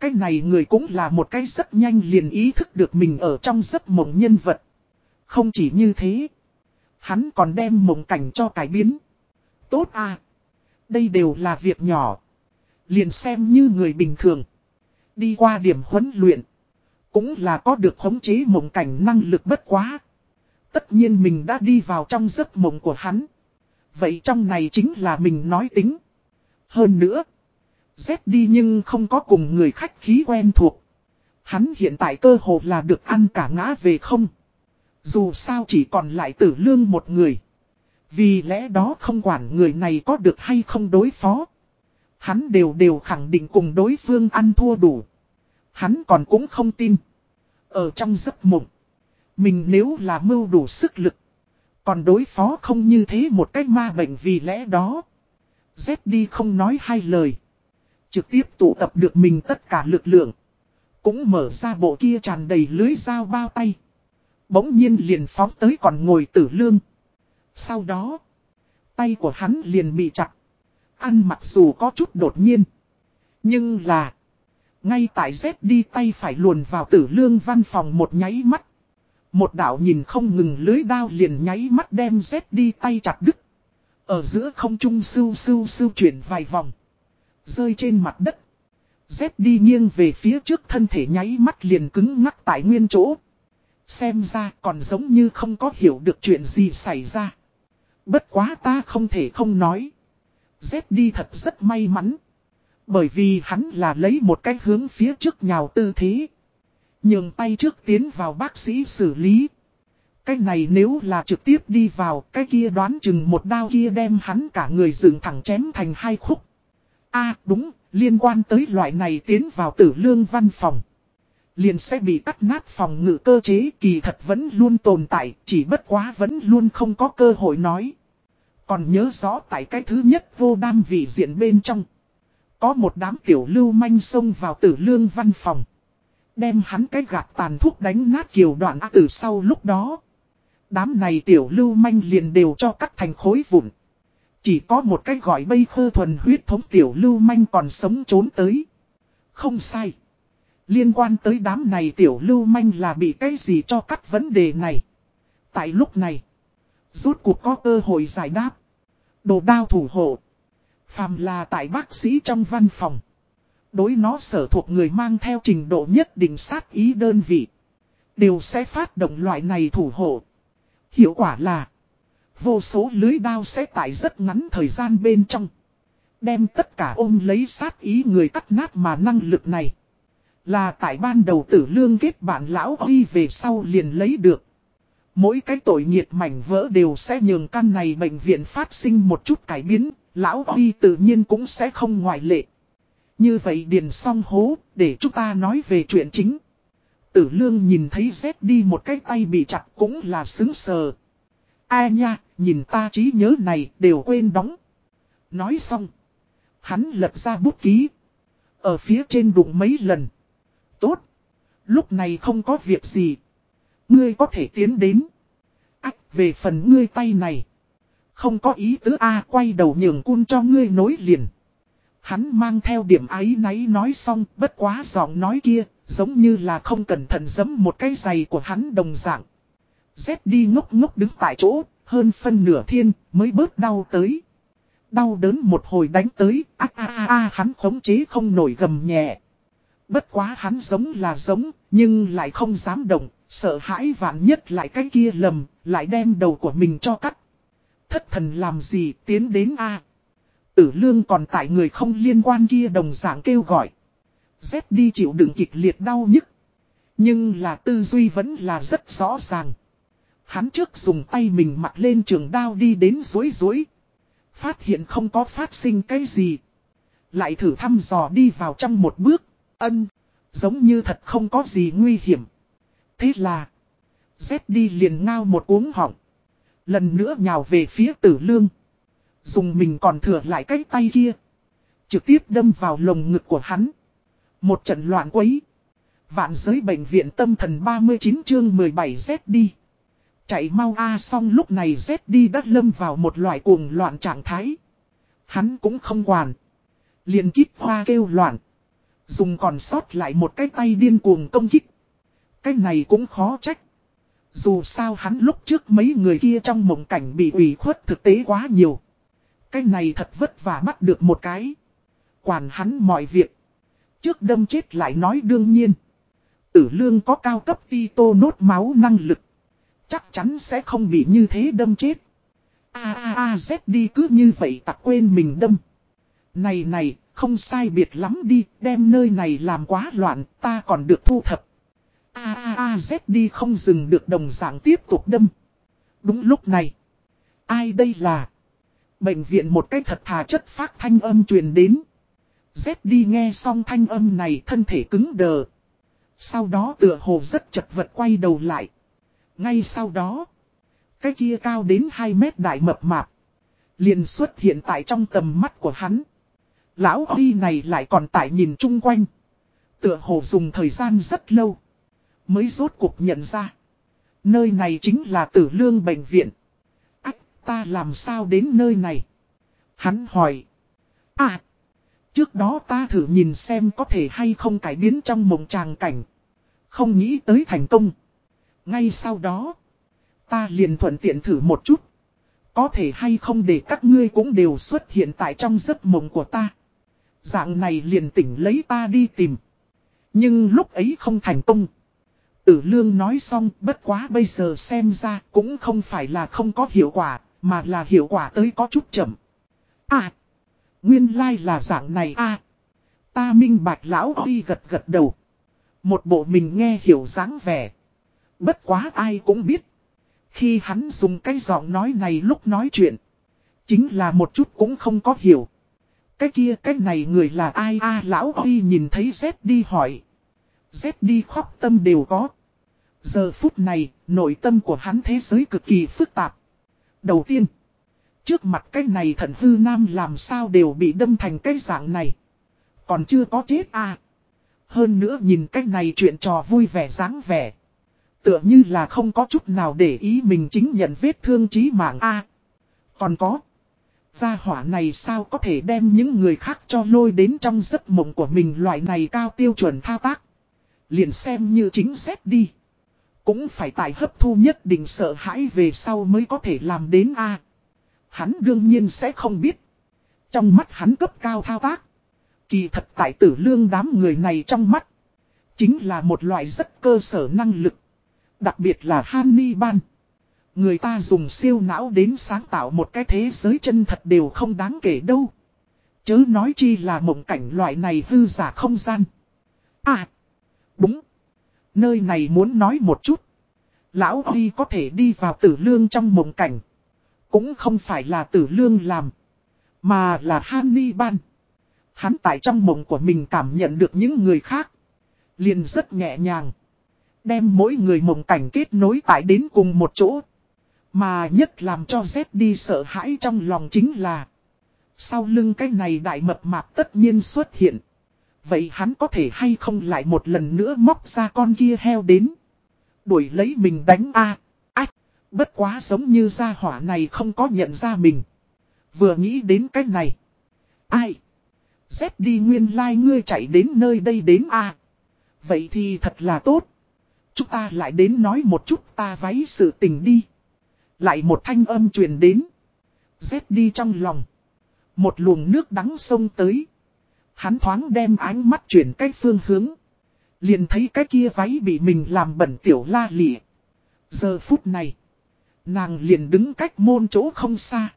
Cái này người cũng là một cái rất nhanh liền ý thức được mình ở trong giấc mộng nhân vật. Không chỉ như thế. Hắn còn đem mộng cảnh cho cải biến. Tốt à. Đây đều là việc nhỏ. Liền xem như người bình thường. Đi qua điểm huấn luyện. Cũng là có được khống chế mộng cảnh năng lực bất quá. Tất nhiên mình đã đi vào trong giấc mộng của hắn. Vậy trong này chính là mình nói tính. Hơn nữa. Z đi nhưng không có cùng người khách khí quen thuộc. Hắn hiện tại cơ hồ là được ăn cả ngã về không. Dù sao chỉ còn lại tử lương một người. Vì lẽ đó không quản người này có được hay không đối phó. Hắn đều đều khẳng định cùng đối phương ăn thua đủ. Hắn còn cũng không tin. Ở trong giấc mộng. Mình nếu là mưu đủ sức lực. Còn đối phó không như thế một cách ma bệnh vì lẽ đó. Dép đi không nói hai lời. Trực tiếp tụ tập được mình tất cả lực lượng. Cũng mở ra bộ kia tràn đầy lưới dao bao tay. Bỗng nhiên liền phóng tới còn ngồi tử lương. Sau đó, tay của hắn liền bị chặt. Ăn mặc dù có chút đột nhiên. Nhưng là, ngay tại Z đi tay phải luồn vào tử lương văn phòng một nháy mắt. Một đạo nhìn không ngừng lưới đao liền nháy mắt đem Z đi tay chặt đứt. Ở giữa không trung sưu sưu sưu chuyển vài vòng. Rơi trên mặt đất. Z đi nghiêng về phía trước thân thể nháy mắt liền cứng ngắc tại nguyên chỗ. Xem ra còn giống như không có hiểu được chuyện gì xảy ra. Bất quá ta không thể không nói. Z đi thật rất may mắn. Bởi vì hắn là lấy một cái hướng phía trước nhào tư thế. Nhường tay trước tiến vào bác sĩ xử lý. Cái này nếu là trực tiếp đi vào, cái kia đoán chừng một đao kia đem hắn cả người dựng thẳng chém thành hai khúc. a đúng, liên quan tới loại này tiến vào tử lương văn phòng. Liền sẽ bị cắt nát phòng ngự cơ chế kỳ thật vẫn luôn tồn tại, chỉ bất quá vẫn luôn không có cơ hội nói. Còn nhớ rõ tại cái thứ nhất vô đam vị diện bên trong. Có một đám tiểu lưu manh xông vào tử lương văn phòng. Đem hắn cái gạt tàn thuốc đánh nát kiều đoạn á từ sau lúc đó. Đám này tiểu lưu manh liền đều cho cắt thành khối vụn. Chỉ có một cái gọi bây khơ thuần huyết thống tiểu lưu manh còn sống trốn tới. Không sai. Liên quan tới đám này tiểu lưu manh là bị cái gì cho cắt vấn đề này. Tại lúc này. Rốt cuộc có cơ hội giải đáp. Đồ đao thủ hộ. Phàm là tại bác sĩ trong văn phòng. Đối nó sở thuộc người mang theo trình độ nhất định sát ý đơn vị. Đều sẽ phát động loại này thủ hộ. Hiệu quả là. Vô số lưới đao sẽ tại rất ngắn thời gian bên trong. Đem tất cả ôm lấy sát ý người cắt nát mà năng lực này. Là tại ban đầu tử lương kết bạn lão huy về sau liền lấy được. Mỗi cái tội nghiệt mảnh vỡ đều sẽ nhường căn này bệnh viện phát sinh một chút cải biến, lão Huy tự nhiên cũng sẽ không ngoại lệ. Như vậy điền xong hố, để chúng ta nói về chuyện chính. Tử lương nhìn thấy Z đi một cái tay bị chặt cũng là xứng sờ. Ai nha, nhìn ta trí nhớ này đều quên đóng. Nói xong. Hắn lật ra bút ký. Ở phía trên đụng mấy lần. Tốt. Lúc này không có việc gì. Ngươi có thể tiến đến. Ách, về phần ngươi tay này. Không có ý tứ A quay đầu nhường cun cho ngươi nối liền. Hắn mang theo điểm ấy náy nói xong, bất quá giọng nói kia, giống như là không cẩn thận giấm một cái giày của hắn đồng dạng. Dép đi ngốc ngốc đứng tại chỗ, hơn phân nửa thiên, mới bớt đau tới. Đau đớn một hồi đánh tới, a a a hắn khống chế không nổi gầm nhẹ. Bất quá hắn giống là giống, nhưng lại không dám động, sợ hãi vạn nhất lại cái kia lầm, lại đem đầu của mình cho cắt. Thất thần làm gì tiến đến A. Tử lương còn tại người không liên quan kia đồng dạng kêu gọi. Dép đi chịu đựng kịch liệt đau nhức. Nhưng là tư duy vẫn là rất rõ ràng. Hắn trước dùng tay mình mặc lên trường đao đi đến dối dối. Phát hiện không có phát sinh cái gì. Lại thử thăm dò đi vào trong một bước. Ân. Giống như thật không có gì nguy hiểm. Thế là. Z đi liền ngao một uống họng. Lần nữa nhào về phía tử lương. Dùng mình còn thừa lại cái tay kia. Trực tiếp đâm vào lồng ngực của hắn. Một trận loạn quấy. Vạn giới bệnh viện tâm thần 39 chương 17 Z đi. Chạy mau A, xong lúc này Z đi đã lâm vào một loại cuồng loạn trạng thái. Hắn cũng không quản. Liền kíp hoa kêu loạn. Dùng còn sót lại một cái tay điên cuồng công kích. Cái này cũng khó trách. Dù sao hắn lúc trước mấy người kia trong mộng cảnh bị ủy khuất thực tế quá nhiều. Cái này thật vất vả bắt được một cái. Quản hắn mọi việc. Trước đâm chết lại nói đương nhiên. Tử lương có cao cấp ti tô nốt máu năng lực. chắc chắn sẽ không bị như thế đâm chết. A a a Z đi cứ như vậy tặc quên mình đâm. Này này, không sai biệt lắm đi, đem nơi này làm quá loạn, ta còn được thu thập. A a a Z đi không dừng được đồng dạng tiếp tục đâm. Đúng lúc này. Ai đây là? Bệnh viện một cái thật thà chất phát thanh âm truyền đến. Z đi nghe xong thanh âm này thân thể cứng đờ. Sau đó tựa hồ rất chật vật quay đầu lại. Ngay sau đó. Cái kia cao đến 2 mét đại mập mạp. liền xuất hiện tại trong tầm mắt của hắn. Lão Huy này lại còn tại nhìn chung quanh. Tựa hồ dùng thời gian rất lâu. Mới rốt cuộc nhận ra. Nơi này chính là tử lương bệnh viện. Ách, ta làm sao đến nơi này? Hắn hỏi. À, trước đó ta thử nhìn xem có thể hay không cải biến trong mộng tràng cảnh. Không nghĩ tới thành công. Ngay sau đó, ta liền thuận tiện thử một chút. Có thể hay không để các ngươi cũng đều xuất hiện tại trong giấc mộng của ta. Dạng này liền tỉnh lấy ta đi tìm. Nhưng lúc ấy không thành công. Tử lương nói xong bất quá bây giờ xem ra cũng không phải là không có hiệu quả, mà là hiệu quả tới có chút chậm. À, nguyên lai like là dạng này à. Ta minh bạch lão đi gật gật đầu. Một bộ mình nghe hiểu dáng vẻ. Bất quá ai cũng biết. Khi hắn dùng cái giọng nói này lúc nói chuyện. Chính là một chút cũng không có hiểu. Cái kia cái này người là ai a lão Huy nhìn thấy Z đi hỏi. Z đi khóc tâm đều có. Giờ phút này, nội tâm của hắn thế giới cực kỳ phức tạp. Đầu tiên, trước mặt cái này thần hư nam làm sao đều bị đâm thành cái dạng này. Còn chưa có chết à. Hơn nữa nhìn cái này chuyện trò vui vẻ dáng vẻ. Tựa như là không có chút nào để ý mình chính nhận vết thương chí mạng a Còn có. Gia hỏa này sao có thể đem những người khác cho lôi đến trong giấc mộng của mình loại này cao tiêu chuẩn thao tác. Liền xem như chính xét đi. Cũng phải tại hấp thu nhất định sợ hãi về sau mới có thể làm đến A. Hắn đương nhiên sẽ không biết. Trong mắt hắn cấp cao thao tác. Kỳ thật tại tử lương đám người này trong mắt. Chính là một loại rất cơ sở năng lực. Đặc biệt là Hannibal. Người ta dùng siêu não đến sáng tạo một cái thế giới chân thật đều không đáng kể đâu. Chớ nói chi là mộng cảnh loại này hư giả không gian. À, đúng. Nơi này muốn nói một chút. Lão Huy có thể đi vào tử lương trong mộng cảnh. Cũng không phải là tử lương làm. Mà là Hannibal. Hắn tại trong mộng của mình cảm nhận được những người khác. liền rất nhẹ nhàng. Đem mỗi người mộng cảnh kết nối tại đến cùng một chỗ. Mà nhất làm cho Z đi sợ hãi trong lòng chính là. Sau lưng cái này đại mập mạp tất nhiên xuất hiện. Vậy hắn có thể hay không lại một lần nữa móc ra con kia heo đến. Đuổi lấy mình đánh a, Ách. Bất quá giống như gia hỏa này không có nhận ra mình. Vừa nghĩ đến cái này. Ai? Z đi nguyên lai like ngươi chạy đến nơi đây đến a Vậy thì thật là tốt. Chúng ta lại đến nói một chút ta váy sự tình đi. Lại một thanh âm truyền đến. Rét đi trong lòng. Một luồng nước đắng sông tới. Hắn thoáng đem ánh mắt chuyển cái phương hướng. Liền thấy cái kia váy bị mình làm bẩn tiểu la lịa. Giờ phút này. Nàng liền đứng cách môn chỗ không xa.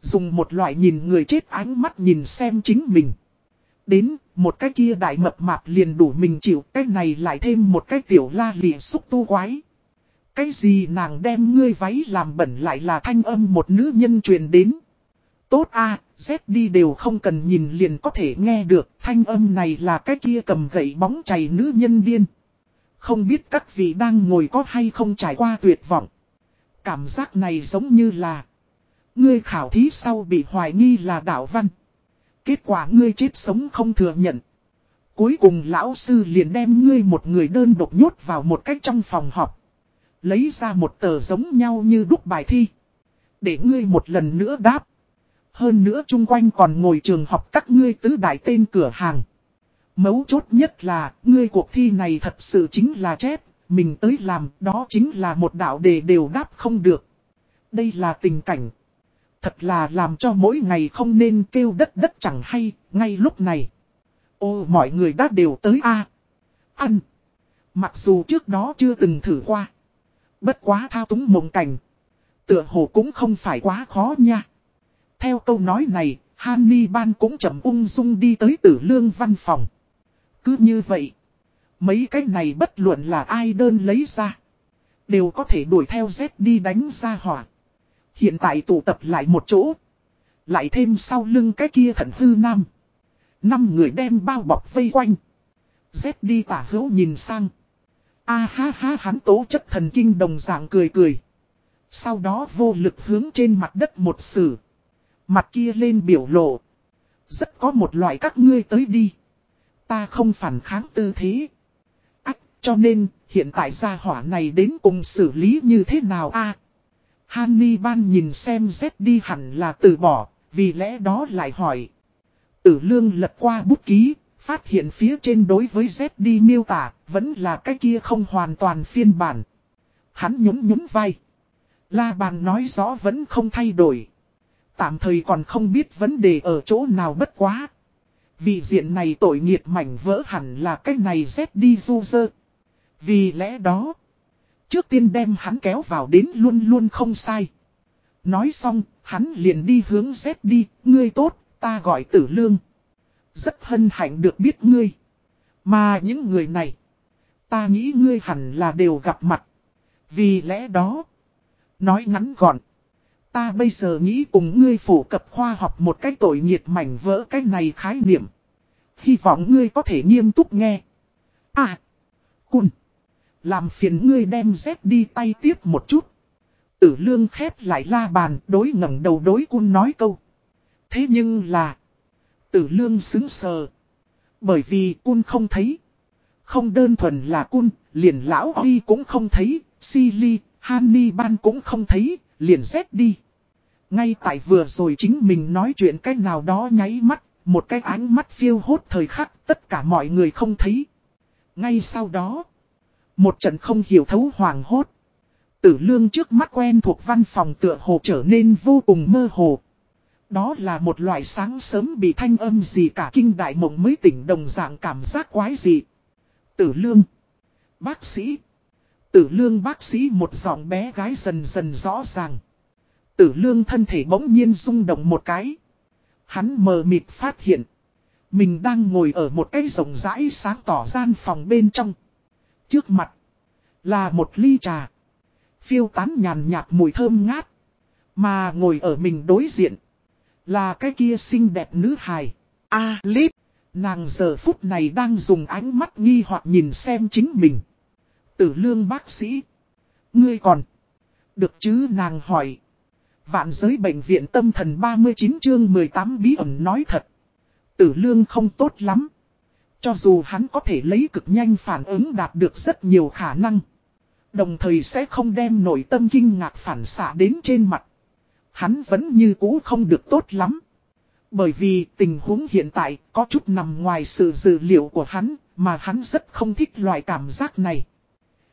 Dùng một loại nhìn người chết ánh mắt nhìn xem chính mình. Đến, một cái kia đại mập mạp liền đủ mình chịu, cái này lại thêm một cái tiểu la lịa xúc tu quái. Cái gì nàng đem ngươi váy làm bẩn lại là thanh âm một nữ nhân truyền đến. Tốt a Z đi đều không cần nhìn liền có thể nghe được, thanh âm này là cái kia cầm gậy bóng chảy nữ nhân điên. Không biết các vị đang ngồi có hay không trải qua tuyệt vọng. Cảm giác này giống như là Ngươi khảo thí sau bị hoài nghi là đạo văn. Kết quả ngươi chết sống không thừa nhận. Cuối cùng lão sư liền đem ngươi một người đơn độc nhốt vào một cách trong phòng họp. Lấy ra một tờ giống nhau như đúc bài thi. Để ngươi một lần nữa đáp. Hơn nữa chung quanh còn ngồi trường học các ngươi tứ đại tên cửa hàng. Mấu chốt nhất là, ngươi cuộc thi này thật sự chính là chép, mình tới làm, đó chính là một đạo đề đều đáp không được. Đây là tình cảnh. Thật là làm cho mỗi ngày không nên kêu đất đất chẳng hay, ngay lúc này. Ô mọi người đã đều tới a Ăn. Mặc dù trước đó chưa từng thử qua. Bất quá thao túng mộng cảnh. Tựa hồ cũng không phải quá khó nha. Theo câu nói này, Hanni Ban cũng chậm ung dung đi tới tử lương văn phòng. Cứ như vậy, mấy cái này bất luận là ai đơn lấy ra. Đều có thể đuổi theo Z đi đánh ra hỏa. Hiện tại tụ tập lại một chỗ. Lại thêm sau lưng cái kia thần hư nam. Năm người đem bao bọc vây quanh. Z đi tả hữu nhìn sang. A ha ha hắn tố chất thần kinh đồng dạng cười cười. Sau đó vô lực hướng trên mặt đất một sử. Mặt kia lên biểu lộ. Rất có một loại các ngươi tới đi. Ta không phản kháng tư thế. Ách, cho nên, hiện tại gia hỏa này đến cùng xử lý như thế nào a Hanni ban nhìn xem Z đi hẳn là từ bỏ, vì lẽ đó lại hỏi. Tử lương lật qua bút ký, phát hiện phía trên đối với Z đi miêu tả, vẫn là cái kia không hoàn toàn phiên bản. Hắn nhún nhún vai. La bàn nói rõ vẫn không thay đổi. Tạm thời còn không biết vấn đề ở chỗ nào bất quá. Vì diện này tội nghiệt mảnh vỡ hẳn là cái này Z đi du dơ. Vì lẽ đó, trước tiên đem hắn kéo vào đến luôn luôn không sai. Nói xong, hắn liền đi hướng Z đi, ngươi tốt, ta gọi tử lương. Rất hân hạnh được biết ngươi. Mà những người này, ta nghĩ ngươi hẳn là đều gặp mặt. Vì lẽ đó, nói ngắn gọn. Ta bây giờ nghĩ cùng ngươi phổ cập khoa học một cách tội nghiệt mảnh vỡ cái này khái niệm. Hy vọng ngươi có thể nghiêm túc nghe. À, cun. Làm phiền ngươi đem dép đi tay tiếp một chút. Tử lương khép lại la bàn đối ngẩng đầu đối cun nói câu. Thế nhưng là. Tử lương xứng sờ. Bởi vì cun không thấy. Không đơn thuần là cun, liền lão Huy cũng không thấy, Silly, Hanni Ban cũng không thấy, liền xét đi. Ngay tại vừa rồi chính mình nói chuyện cách nào đó nháy mắt, một cái ánh mắt phiêu hốt thời khắc tất cả mọi người không thấy. Ngay sau đó, một trận không hiểu thấu hoàng hốt. Tử lương trước mắt quen thuộc văn phòng tựa hồ trở nên vô cùng mơ hồ. Đó là một loại sáng sớm bị thanh âm gì cả kinh đại mộng mới tỉnh đồng dạng cảm giác quái gì. Tử lương. Bác sĩ. Tử lương bác sĩ một giọng bé gái dần dần rõ ràng. Tử lương thân thể bỗng nhiên rung động một cái. Hắn mờ mịt phát hiện. Mình đang ngồi ở một cái rộng rãi sáng tỏ gian phòng bên trong. Trước mặt. Là một ly trà. Phiêu tán nhàn nhạt mùi thơm ngát. Mà ngồi ở mình đối diện. Là cái kia xinh đẹp nữ hài. A Lít. Nàng giờ phút này đang dùng ánh mắt nghi hoặc nhìn xem chính mình. Tử lương bác sĩ. Ngươi còn. Được chứ nàng hỏi. Vạn giới bệnh viện tâm thần 39 chương 18 bí ẩn nói thật. Tử lương không tốt lắm. Cho dù hắn có thể lấy cực nhanh phản ứng đạt được rất nhiều khả năng. Đồng thời sẽ không đem nội tâm kinh ngạc phản xạ đến trên mặt. Hắn vẫn như cũ không được tốt lắm. Bởi vì tình huống hiện tại có chút nằm ngoài sự dự liệu của hắn, mà hắn rất không thích loại cảm giác này.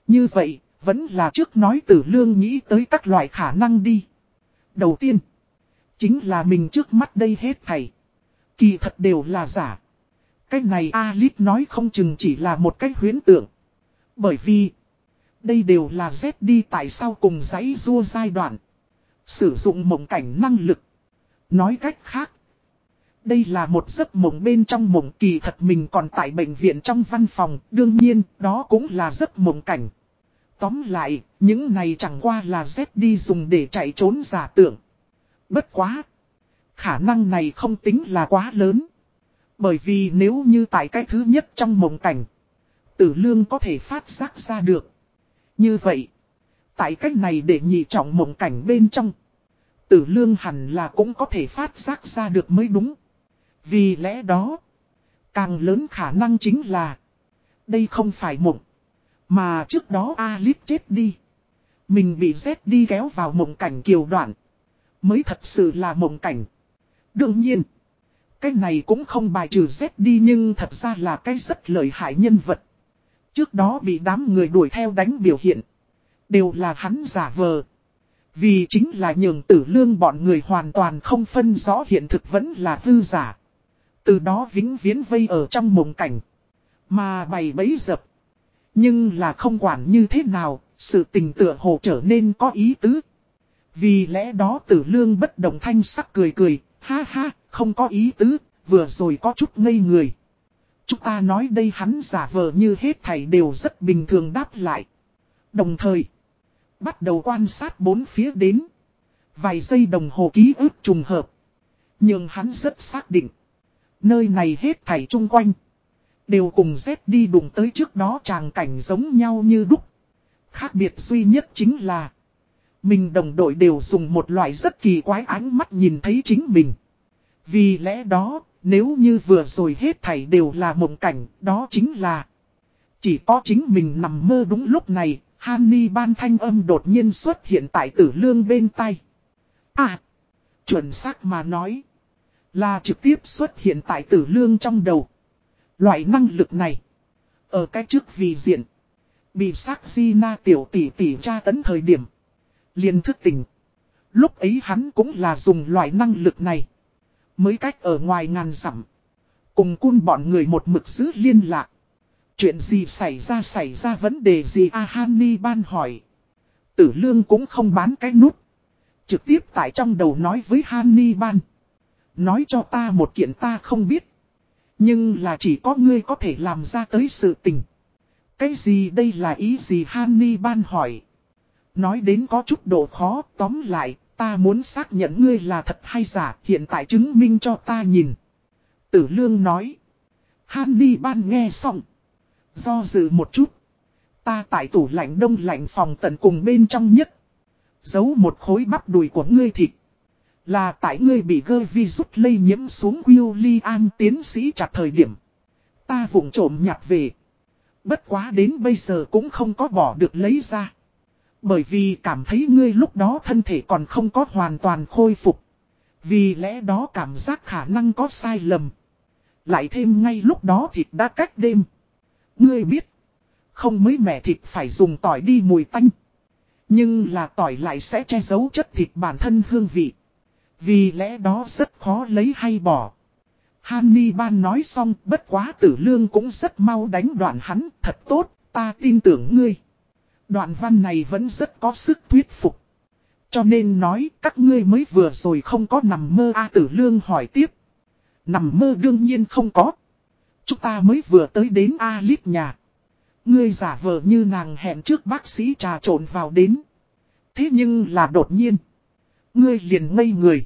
Như vậy, vẫn là trước nói tử lương nghĩ tới các loại khả năng đi. Đầu tiên, chính là mình trước mắt đây hết thầy. Kỳ thật đều là giả. Cái này Alip nói không chừng chỉ là một cách huyến tượng. Bởi vì, đây đều là Z đi tại sao cùng giấy rua giai đoạn. Sử dụng mộng cảnh năng lực. Nói cách khác, đây là một giấc mộng bên trong mộng kỳ thật mình còn tại bệnh viện trong văn phòng, đương nhiên, đó cũng là giấc mộng cảnh. Tóm lại, những này chẳng qua là Z đi dùng để chạy trốn giả tưởng. Bất quá. Khả năng này không tính là quá lớn. Bởi vì nếu như tại cái thứ nhất trong mộng cảnh, tử lương có thể phát giác ra được. Như vậy, tại cách này để nhị trọng mộng cảnh bên trong, tử lương hẳn là cũng có thể phát giác ra được mới đúng. Vì lẽ đó, càng lớn khả năng chính là, đây không phải mộng. Mà trước đó Alip chết đi. Mình bị Z đi kéo vào mộng cảnh kiều đoạn. Mới thật sự là mộng cảnh. Đương nhiên. Cái này cũng không bài trừ Z đi nhưng thật ra là cái rất lợi hại nhân vật. Trước đó bị đám người đuổi theo đánh biểu hiện. Đều là hắn giả vờ. Vì chính là nhường tử lương bọn người hoàn toàn không phân rõ hiện thực vẫn là hư giả. Từ đó vĩnh viễn vây ở trong mộng cảnh. Mà bày bấy dập. Nhưng là không quản như thế nào, Sự tình tựa hồ trở nên có ý tứ. Vì lẽ đó tử lương bất động thanh sắc cười cười, ha ha, không có ý tứ, vừa rồi có chút ngây người. Chúng ta nói đây hắn giả vờ như hết thảy đều rất bình thường đáp lại. Đồng thời, bắt đầu quan sát bốn phía đến. Vài giây đồng hồ ký ức trùng hợp. Nhưng hắn rất xác định. Nơi này hết thảy chung quanh. Đều cùng Z đi đụng tới trước đó tràng cảnh giống nhau như đúc. Khác biệt duy nhất chính là. Mình đồng đội đều dùng một loại rất kỳ quái ánh mắt nhìn thấy chính mình. Vì lẽ đó, nếu như vừa rồi hết thảy đều là mộng cảnh, đó chính là... Chỉ có chính mình nằm mơ đúng lúc này, Hanni ban thanh âm đột nhiên xuất hiện tại tử lương bên tay. À, chuẩn xác mà nói, là trực tiếp xuất hiện tại tử lương trong đầu. Loại năng lực này, ở cái trước vì diện, bị sắc di na tiểu tỷ tỷ tra tấn thời điểm, liền thức tỉnh. Lúc ấy hắn cũng là dùng loại năng lực này. Mới cách ở ngoài ngàn dặm Cùng cun bọn người một mực giữ liên lạc. Chuyện gì xảy ra xảy ra vấn đề gì A Hany ban hỏi. Tử lương cũng không bán cái nút. Trực tiếp tại trong đầu nói với Hany ban. Nói cho ta một kiện ta không biết. Nhưng là chỉ có ngươi có thể làm ra tới sự tình. Cái gì đây là ý gì Hany ban hỏi. Nói đến có chút độ khó tóm lại Ta muốn xác nhận ngươi là thật hay giả, hiện tại chứng minh cho ta nhìn. Tử lương nói. Hany ban nghe xong. Do dự một chút. Ta tại tủ lạnh đông lạnh phòng tận cùng bên trong nhất. Giấu một khối bắp đùi của ngươi thịt. Là tại ngươi bị gơ vi rút lây nhiễm xuống William tiến sĩ chặt thời điểm. Ta vụng trộm nhặt về. Bất quá đến bây giờ cũng không có bỏ được lấy ra. Bởi vì cảm thấy ngươi lúc đó thân thể còn không có hoàn toàn khôi phục. Vì lẽ đó cảm giác khả năng có sai lầm. Lại thêm ngay lúc đó thịt đã cách đêm. Ngươi biết. Không mấy mẻ thịt phải dùng tỏi đi mùi tanh. Nhưng là tỏi lại sẽ che giấu chất thịt bản thân hương vị. Vì lẽ đó rất khó lấy hay bỏ. Hanni ban nói xong, bất quá tử lương cũng rất mau đánh đoạn hắn, thật tốt, ta tin tưởng ngươi. Đoạn văn này vẫn rất có sức thuyết phục. Cho nên nói, các ngươi mới vừa rồi không có nằm mơ A, tử lương hỏi tiếp. Nằm mơ đương nhiên không có. Chúng ta mới vừa tới đến A nhà. Ngươi giả vờ như nàng hẹn trước bác sĩ trà trộn vào đến. Thế nhưng là đột nhiên. Ngươi liền ngây người.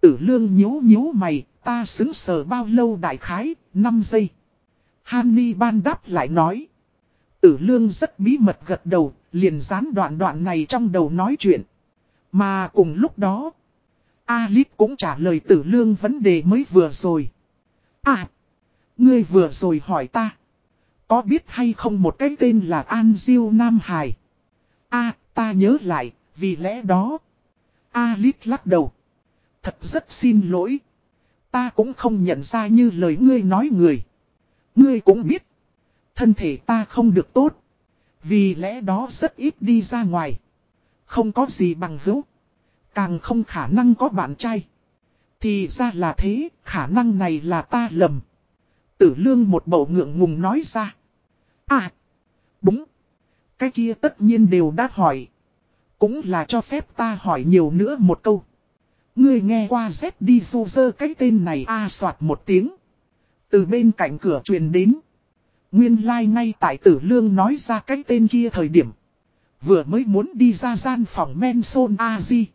Tử lương nhíu nhíu mày, ta xứng sờ bao lâu đại khái, 5 giây. Hanni ban đáp lại nói. Tử lương rất bí mật gật đầu, liền dán đoạn đoạn này trong đầu nói chuyện. Mà cùng lúc đó, Alip cũng trả lời tử lương vấn đề mới vừa rồi. À, ngươi vừa rồi hỏi ta. Có biết hay không một cái tên là An Diêu Nam Hải? À, ta nhớ lại, vì lẽ đó. Alip lắc đầu. Thật rất xin lỗi. Ta cũng không nhận ra như lời ngươi nói người. Ngươi cũng biết. Thân thể ta không được tốt. Vì lẽ đó rất ít đi ra ngoài. Không có gì bằng hữu. Càng không khả năng có bạn trai. Thì ra là thế, khả năng này là ta lầm. Tử lương một bầu ngượng ngùng nói ra. À, đúng. Cái kia tất nhiên đều đã hỏi. Cũng là cho phép ta hỏi nhiều nữa một câu. Ngươi nghe qua Z đi du dơ cái tên này a à, soạt một tiếng. Từ bên cạnh cửa truyền đến. Nguyên lai like ngay tại tử lương nói ra cái tên kia thời điểm. Vừa mới muốn đi ra gian phòng men xôn A-di.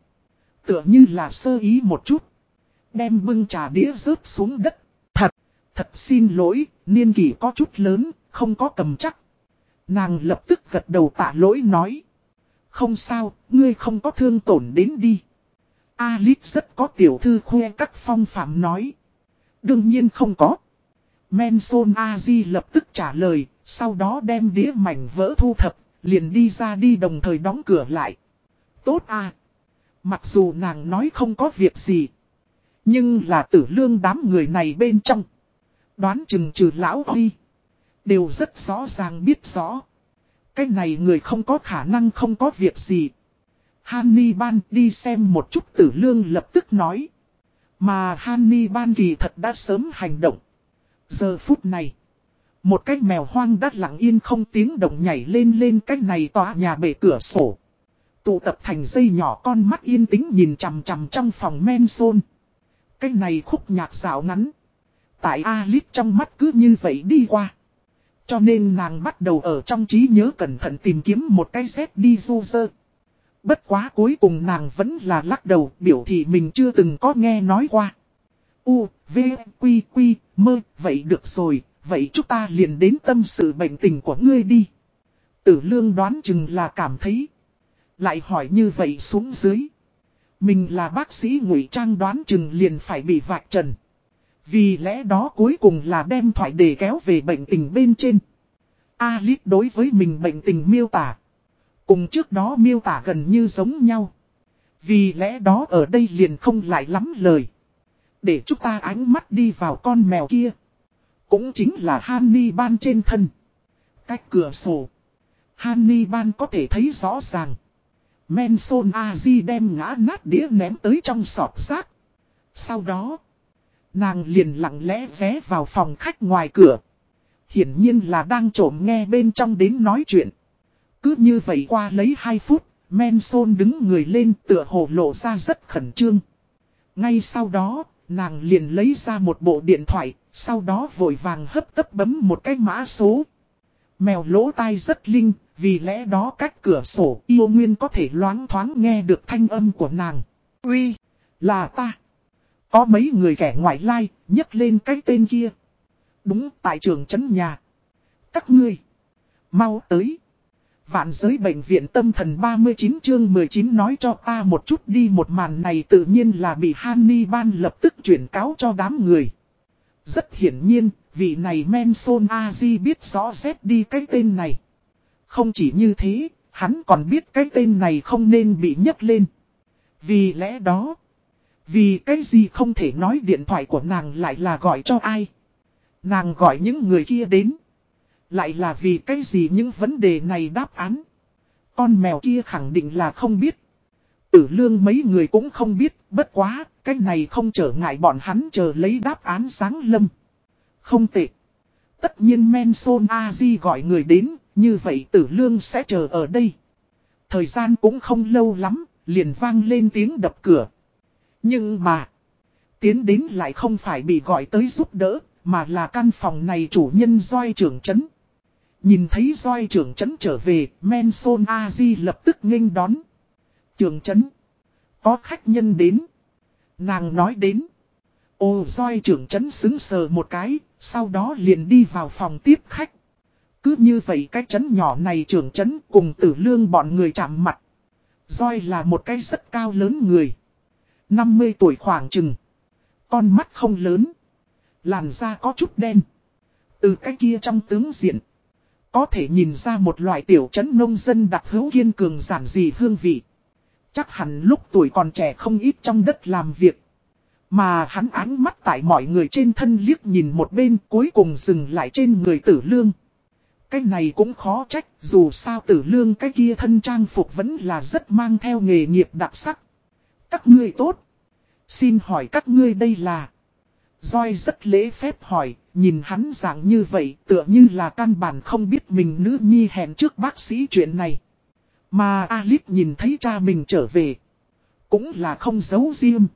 Tựa như là sơ ý một chút. Đem bưng trà đĩa rớt xuống đất. Thật, xin lỗi, niên kỷ có chút lớn, không có cầm chắc. Nàng lập tức gật đầu tạ lỗi nói. Không sao, ngươi không có thương tổn đến đi. Alice rất có tiểu thư khoe các phong phạm nói. Đương nhiên không có. Menson Aji lập tức trả lời, sau đó đem đĩa mảnh vỡ thu thập, liền đi ra đi đồng thời đóng cửa lại. Tốt à! Mặc dù nàng nói không có việc gì, nhưng là tử lương đám người này bên trong. Đoán chừng trừ lão Huy, đều rất rõ ràng biết rõ. Cái này người không có khả năng không có việc gì. Hannibal đi xem một chút tử lương lập tức nói. Mà Hannibal kỳ thật đã sớm hành động. Giờ phút này, Một cái mèo hoang đắt lặng yên không tiếng động nhảy lên lên cái này tòa nhà bể cửa sổ. Tụ tập thành dây nhỏ con mắt yên tĩnh nhìn chằm chằm trong phòng men xôn. Cái này khúc nhạc dạo ngắn. Tại Alice trong mắt cứ như vậy đi qua. Cho nên nàng bắt đầu ở trong trí nhớ cẩn thận tìm kiếm một cái xét đi du sơ. Bất quá cuối cùng nàng vẫn là lắc đầu biểu thị mình chưa từng có nghe nói qua. U, V, Quy, Quy, mơ, vậy được rồi, vậy chúng ta liền đến tâm sự bệnh tình của ngươi đi. Tử lương đoán chừng là cảm thấy. Lại hỏi như vậy xuống dưới. Mình là bác sĩ ngụy trang đoán chừng liền phải bị vạch trần. Vì lẽ đó cuối cùng là đem thoại đề kéo về bệnh tình bên trên. Alice đối với mình bệnh tình miêu tả. Cùng trước đó miêu tả gần như giống nhau. Vì lẽ đó ở đây liền không lại lắm lời. Để chúng ta ánh mắt đi vào con mèo kia. Cũng chính là Hannibal trên thân. Cách cửa sổ. Hannibal có thể thấy rõ ràng. Menson Aji đem ngã nát đĩa ném tới trong sọt rác. Sau đó, nàng liền lặng lẽ vé vào phòng khách ngoài cửa. Hiển nhiên là đang trộm nghe bên trong đến nói chuyện. Cứ như vậy qua lấy 2 phút, Manson đứng người lên tựa hồ lộ ra rất khẩn trương. Ngay sau đó, nàng liền lấy ra một bộ điện thoại, sau đó vội vàng hấp tấp bấm một cái mã số. Mèo lỗ tai rất linh, vì lẽ đó cách cửa sổ yêu nguyên có thể loáng thoáng nghe được thanh âm của nàng. Uy, là ta. Có mấy người kẻ ngoại lai, nhấc lên cái tên kia. Đúng tại trường trấn nhà. Các ngươi, mau tới. Vạn giới bệnh viện tâm thần 39 chương 19 nói cho ta một chút đi một màn này tự nhiên là bị Hannibal lập tức chuyển cáo cho đám người. Rất hiển nhiên, vị này Menson Aji biết rõ rét đi cái tên này. Không chỉ như thế, hắn còn biết cái tên này không nên bị nhấc lên. Vì lẽ đó, vì cái gì không thể nói điện thoại của nàng lại là gọi cho ai. Nàng gọi những người kia đến. Lại là vì cái gì những vấn đề này đáp án. Con mèo kia khẳng định là không biết. Tử lương mấy người cũng không biết, bất quá, cái này không trở ngại bọn hắn chờ lấy đáp án sáng lâm. Không tệ. Tất nhiên Menson Aji gọi người đến, như vậy tử lương sẽ chờ ở đây. Thời gian cũng không lâu lắm, liền vang lên tiếng đập cửa. Nhưng mà, tiến đến lại không phải bị gọi tới giúp đỡ, mà là căn phòng này chủ nhân doi trưởng chấn. Nhìn thấy doi trưởng chấn trở về, Menson Aji lập tức nghênh đón. Trưởng chấn, có khách nhân đến. Nàng nói đến. Ô doi trưởng chấn xứng sờ một cái, sau đó liền đi vào phòng tiếp khách. Cứ như vậy cái chấn nhỏ này trưởng chấn cùng tử lương bọn người chạm mặt. doi là một cái rất cao lớn người. 50 tuổi khoảng chừng. Con mắt không lớn. Làn da có chút đen. Từ cái kia trong tướng diện. Có thể nhìn ra một loại tiểu chấn nông dân đặc hữu kiên cường giản dị hương vị. Chắc hẳn lúc tuổi còn trẻ không ít trong đất làm việc. Mà hắn ánh mắt tại mọi người trên thân liếc nhìn một bên cuối cùng dừng lại trên người tử lương. Cái này cũng khó trách, dù sao tử lương cái kia thân trang phục vẫn là rất mang theo nghề nghiệp đặc sắc. Các ngươi tốt. Xin hỏi các ngươi đây là... Doi rất lễ phép hỏi, nhìn hắn dạng như vậy tựa như là căn bản không biết mình nữ nhi hẹn trước bác sĩ chuyện này. Mà Alice nhìn thấy cha mình trở về. Cũng là không giấu riêng.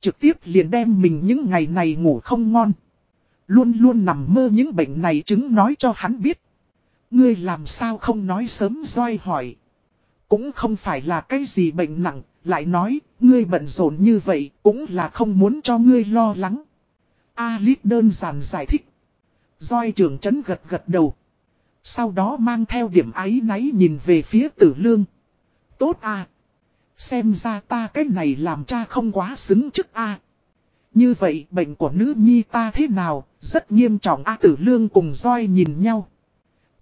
Trực tiếp liền đem mình những ngày này ngủ không ngon. Luôn luôn nằm mơ những bệnh này chứng nói cho hắn biết. Ngươi làm sao không nói sớm roi hỏi. Cũng không phải là cái gì bệnh nặng, lại nói, ngươi bận rộn như vậy, cũng là không muốn cho ngươi lo lắng. Alice đơn giản giải thích. Doi trưởng chấn gật gật đầu. Sau đó mang theo điểm ái náy nhìn về phía tử lương. Tốt à. Xem ra ta cái này làm cha không quá xứng chức a Như vậy bệnh của nữ nhi ta thế nào, rất nghiêm trọng a tử lương cùng roi nhìn nhau.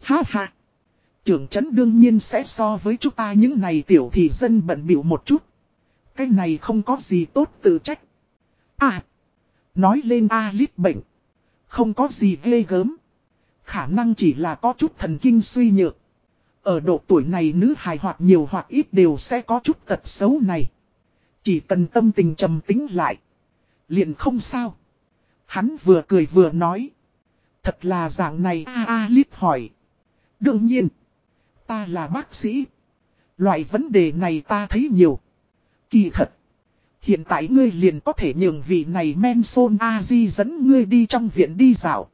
Ha ha. Trưởng chấn đương nhiên sẽ so với chúng ta những này tiểu thị dân bận biểu một chút. Cái này không có gì tốt tự trách. À. Nói lên A lít bệnh. Không có gì ghê gớm. Khả năng chỉ là có chút thần kinh suy nhược. Ở độ tuổi này nữ hài hoặc nhiều hoặc ít đều sẽ có chút tật xấu này. Chỉ cần tâm tình trầm tính lại. Liền không sao. Hắn vừa cười vừa nói. Thật là dạng này, a a lít hỏi. Đương nhiên. Ta là bác sĩ. Loại vấn đề này ta thấy nhiều. Kỳ thật. Hiện tại ngươi liền có thể nhường vị này men son A-di dẫn ngươi đi trong viện đi dạo.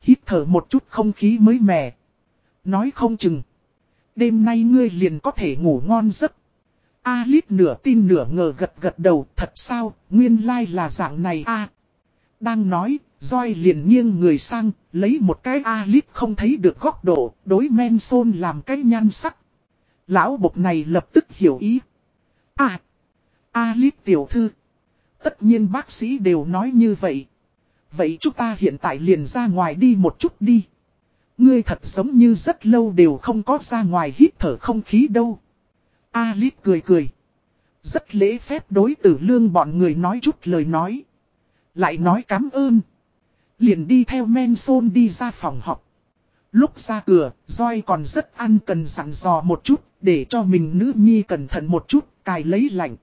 Hít thở một chút không khí mới mẻ. Nói không chừng. Đêm nay ngươi liền có thể ngủ ngon giấc. Alip nửa tin nửa ngờ gật gật đầu thật sao, nguyên lai là dạng này a Đang nói, roi liền nghiêng người sang, lấy một cái Alip không thấy được góc độ, đối men xôn làm cái nhan sắc. Lão bộc này lập tức hiểu ý. À, Alip tiểu thư. Tất nhiên bác sĩ đều nói như vậy. Vậy chúng ta hiện tại liền ra ngoài đi một chút đi. Ngươi thật giống như rất lâu đều không có ra ngoài hít thở không khí đâu. Alip cười cười. Rất lễ phép đối tử lương bọn người nói chút lời nói. Lại nói cảm ơn. Liền đi theo men xôn đi ra phòng học. Lúc ra cửa, Joy còn rất ăn cần sẵn dò một chút, để cho mình nữ nhi cẩn thận một chút, cài lấy lạnh.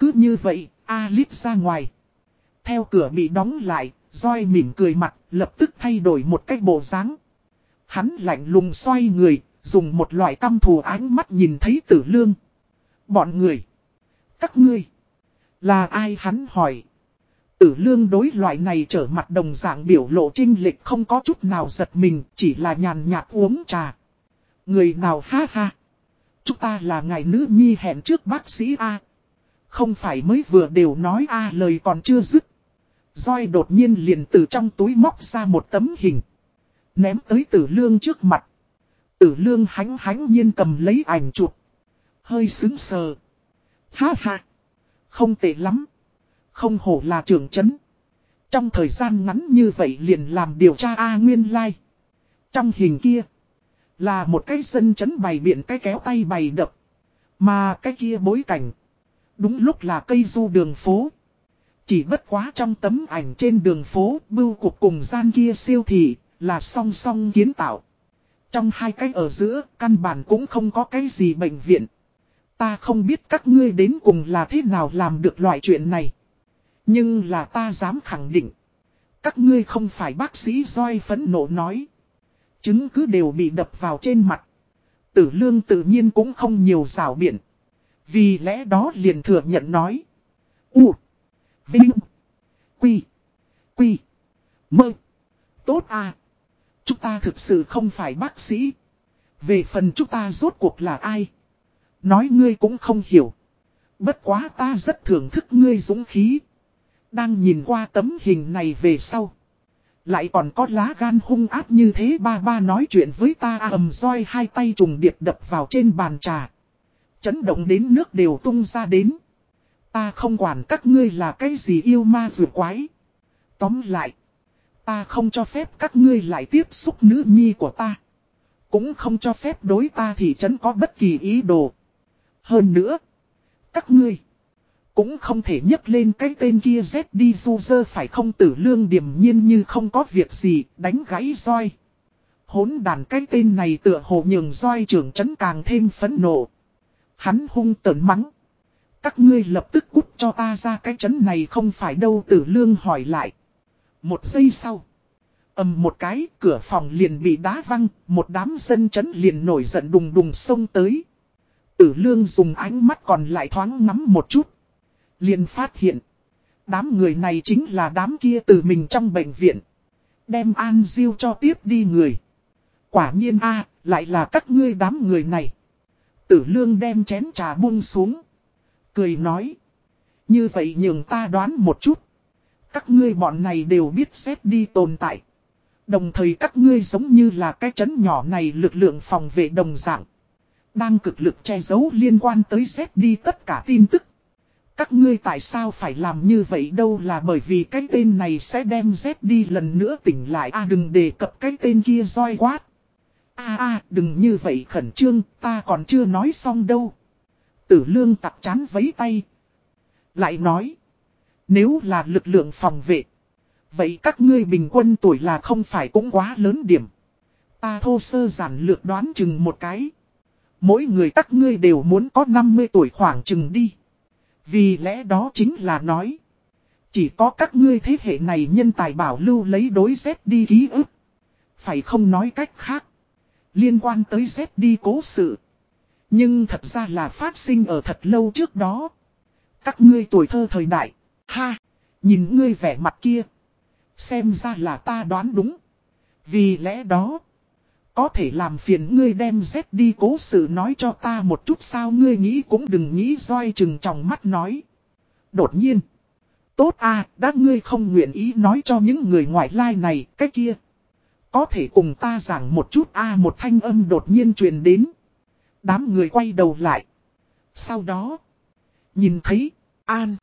Cứ như vậy, Alip ra ngoài. Theo cửa bị đóng lại, Joy mỉm cười mặt, lập tức thay đổi một cách bộ dáng. Hắn lạnh lùng xoay người, dùng một loại căm thù ánh mắt nhìn thấy tử lương. Bọn người. Các ngươi. Là ai hắn hỏi. Tử lương đối loại này trở mặt đồng dạng biểu lộ trinh lịch không có chút nào giật mình, chỉ là nhàn nhạt uống trà. Người nào ha ha. Chúng ta là ngài nữ nhi hẹn trước bác sĩ A. Không phải mới vừa đều nói A à, lời còn chưa dứt. Roi đột nhiên liền từ trong túi móc ra một tấm hình. Ném tới tử lương trước mặt. Tử lương hánh hánh nhiên cầm lấy ảnh chụp. Hơi xứng sờ. Ha ha. Không tệ lắm. Không hổ là trưởng chấn. Trong thời gian ngắn như vậy liền làm điều tra A nguyên lai. Like. Trong hình kia. Là một cái sân chấn bày biện cái kéo tay bày đập. Mà cái kia bối cảnh. Đúng lúc là cây du đường phố. Chỉ bất quá trong tấm ảnh trên đường phố bưu cục cùng gian kia siêu thị là song song kiến tạo. Trong hai cái ở giữa, căn bản cũng không có cái gì bệnh viện. Ta không biết các ngươi đến cùng là thế nào làm được loại chuyện này. Nhưng là ta dám khẳng định. Các ngươi không phải bác sĩ roi phấn nộ nói. Chứng cứ đều bị đập vào trên mặt. Tử lương tự nhiên cũng không nhiều rào biện. Vì lẽ đó liền thừa nhận nói. U. Vinh. Quy. Quy. Mơ. Tốt à. Chúng ta thực sự không phải bác sĩ. Về phần chúng ta rốt cuộc là ai? Nói ngươi cũng không hiểu. Bất quá ta rất thưởng thức ngươi dũng khí. Đang nhìn qua tấm hình này về sau. Lại còn có lá gan hung áp như thế ba ba nói chuyện với ta à, ầm roi hai tay trùng điệp đập vào trên bàn trà. Chấn động đến nước đều tung ra đến. Ta không quản các ngươi là cái gì yêu ma vừa quái. Tóm lại. Ta không cho phép các ngươi lại tiếp xúc nữ nhi của ta. Cũng không cho phép đối ta thì trấn có bất kỳ ý đồ. Hơn nữa. Các ngươi. Cũng không thể nhấc lên cái tên kia Z đi du dơ phải không tử lương điềm nhiên như không có việc gì, đánh gãy roi. Hốn đàn cái tên này tựa hồ nhường roi trưởng trấn càng thêm phấn nộ. Hắn hung tợn mắng. Các ngươi lập tức cút cho ta ra cái chấn này không phải đâu tử lương hỏi lại. Một giây sau. ầm một cái cửa phòng liền bị đá văng, một đám dân chấn liền nổi giận đùng đùng xông tới. Tử lương dùng ánh mắt còn lại thoáng ngắm một chút. Liền phát hiện. Đám người này chính là đám kia từ mình trong bệnh viện. Đem An Diêu cho tiếp đi người. Quả nhiên a lại là các ngươi đám người này. Tử lương đem chén trà buông xuống. Cười nói. Như vậy nhường ta đoán một chút. Các ngươi bọn này đều biết xếp đi tồn tại. Đồng thời các ngươi giống như là cái chấn nhỏ này lực lượng phòng vệ đồng dạng. Đang cực lực che giấu liên quan tới xếp đi tất cả tin tức. Các ngươi tại sao phải làm như vậy đâu là bởi vì cái tên này sẽ đem Z đi lần nữa tỉnh lại a đừng đề cập cái tên kia roi quát a a, đừng như vậy khẩn trương, ta còn chưa nói xong đâu. Tử lương tặc chán vấy tay. Lại nói. Nếu là lực lượng phòng vệ. Vậy các ngươi bình quân tuổi là không phải cũng quá lớn điểm. Ta thô sơ giản lược đoán chừng một cái. Mỗi người các ngươi đều muốn có 50 tuổi khoảng chừng đi. Vì lẽ đó chính là nói. Chỉ có các ngươi thế hệ này nhân tài bảo lưu lấy đối xét đi ký ức. Phải không nói cách khác. Liên quan tới Z đi cố sự. Nhưng thật ra là phát sinh ở thật lâu trước đó. Các ngươi tuổi thơ thời đại. Ha! Nhìn ngươi vẻ mặt kia. Xem ra là ta đoán đúng. Vì lẽ đó. Có thể làm phiền ngươi đem Z đi cố sự nói cho ta một chút sao ngươi nghĩ cũng đừng nghĩ roi chừng trong mắt nói. Đột nhiên. Tốt à, đã ngươi không nguyện ý nói cho những người ngoại lai này, cái kia. Có thể cùng ta giảng một chút a một thanh âm đột nhiên truyền đến. Đám người quay đầu lại. Sau đó, nhìn thấy, An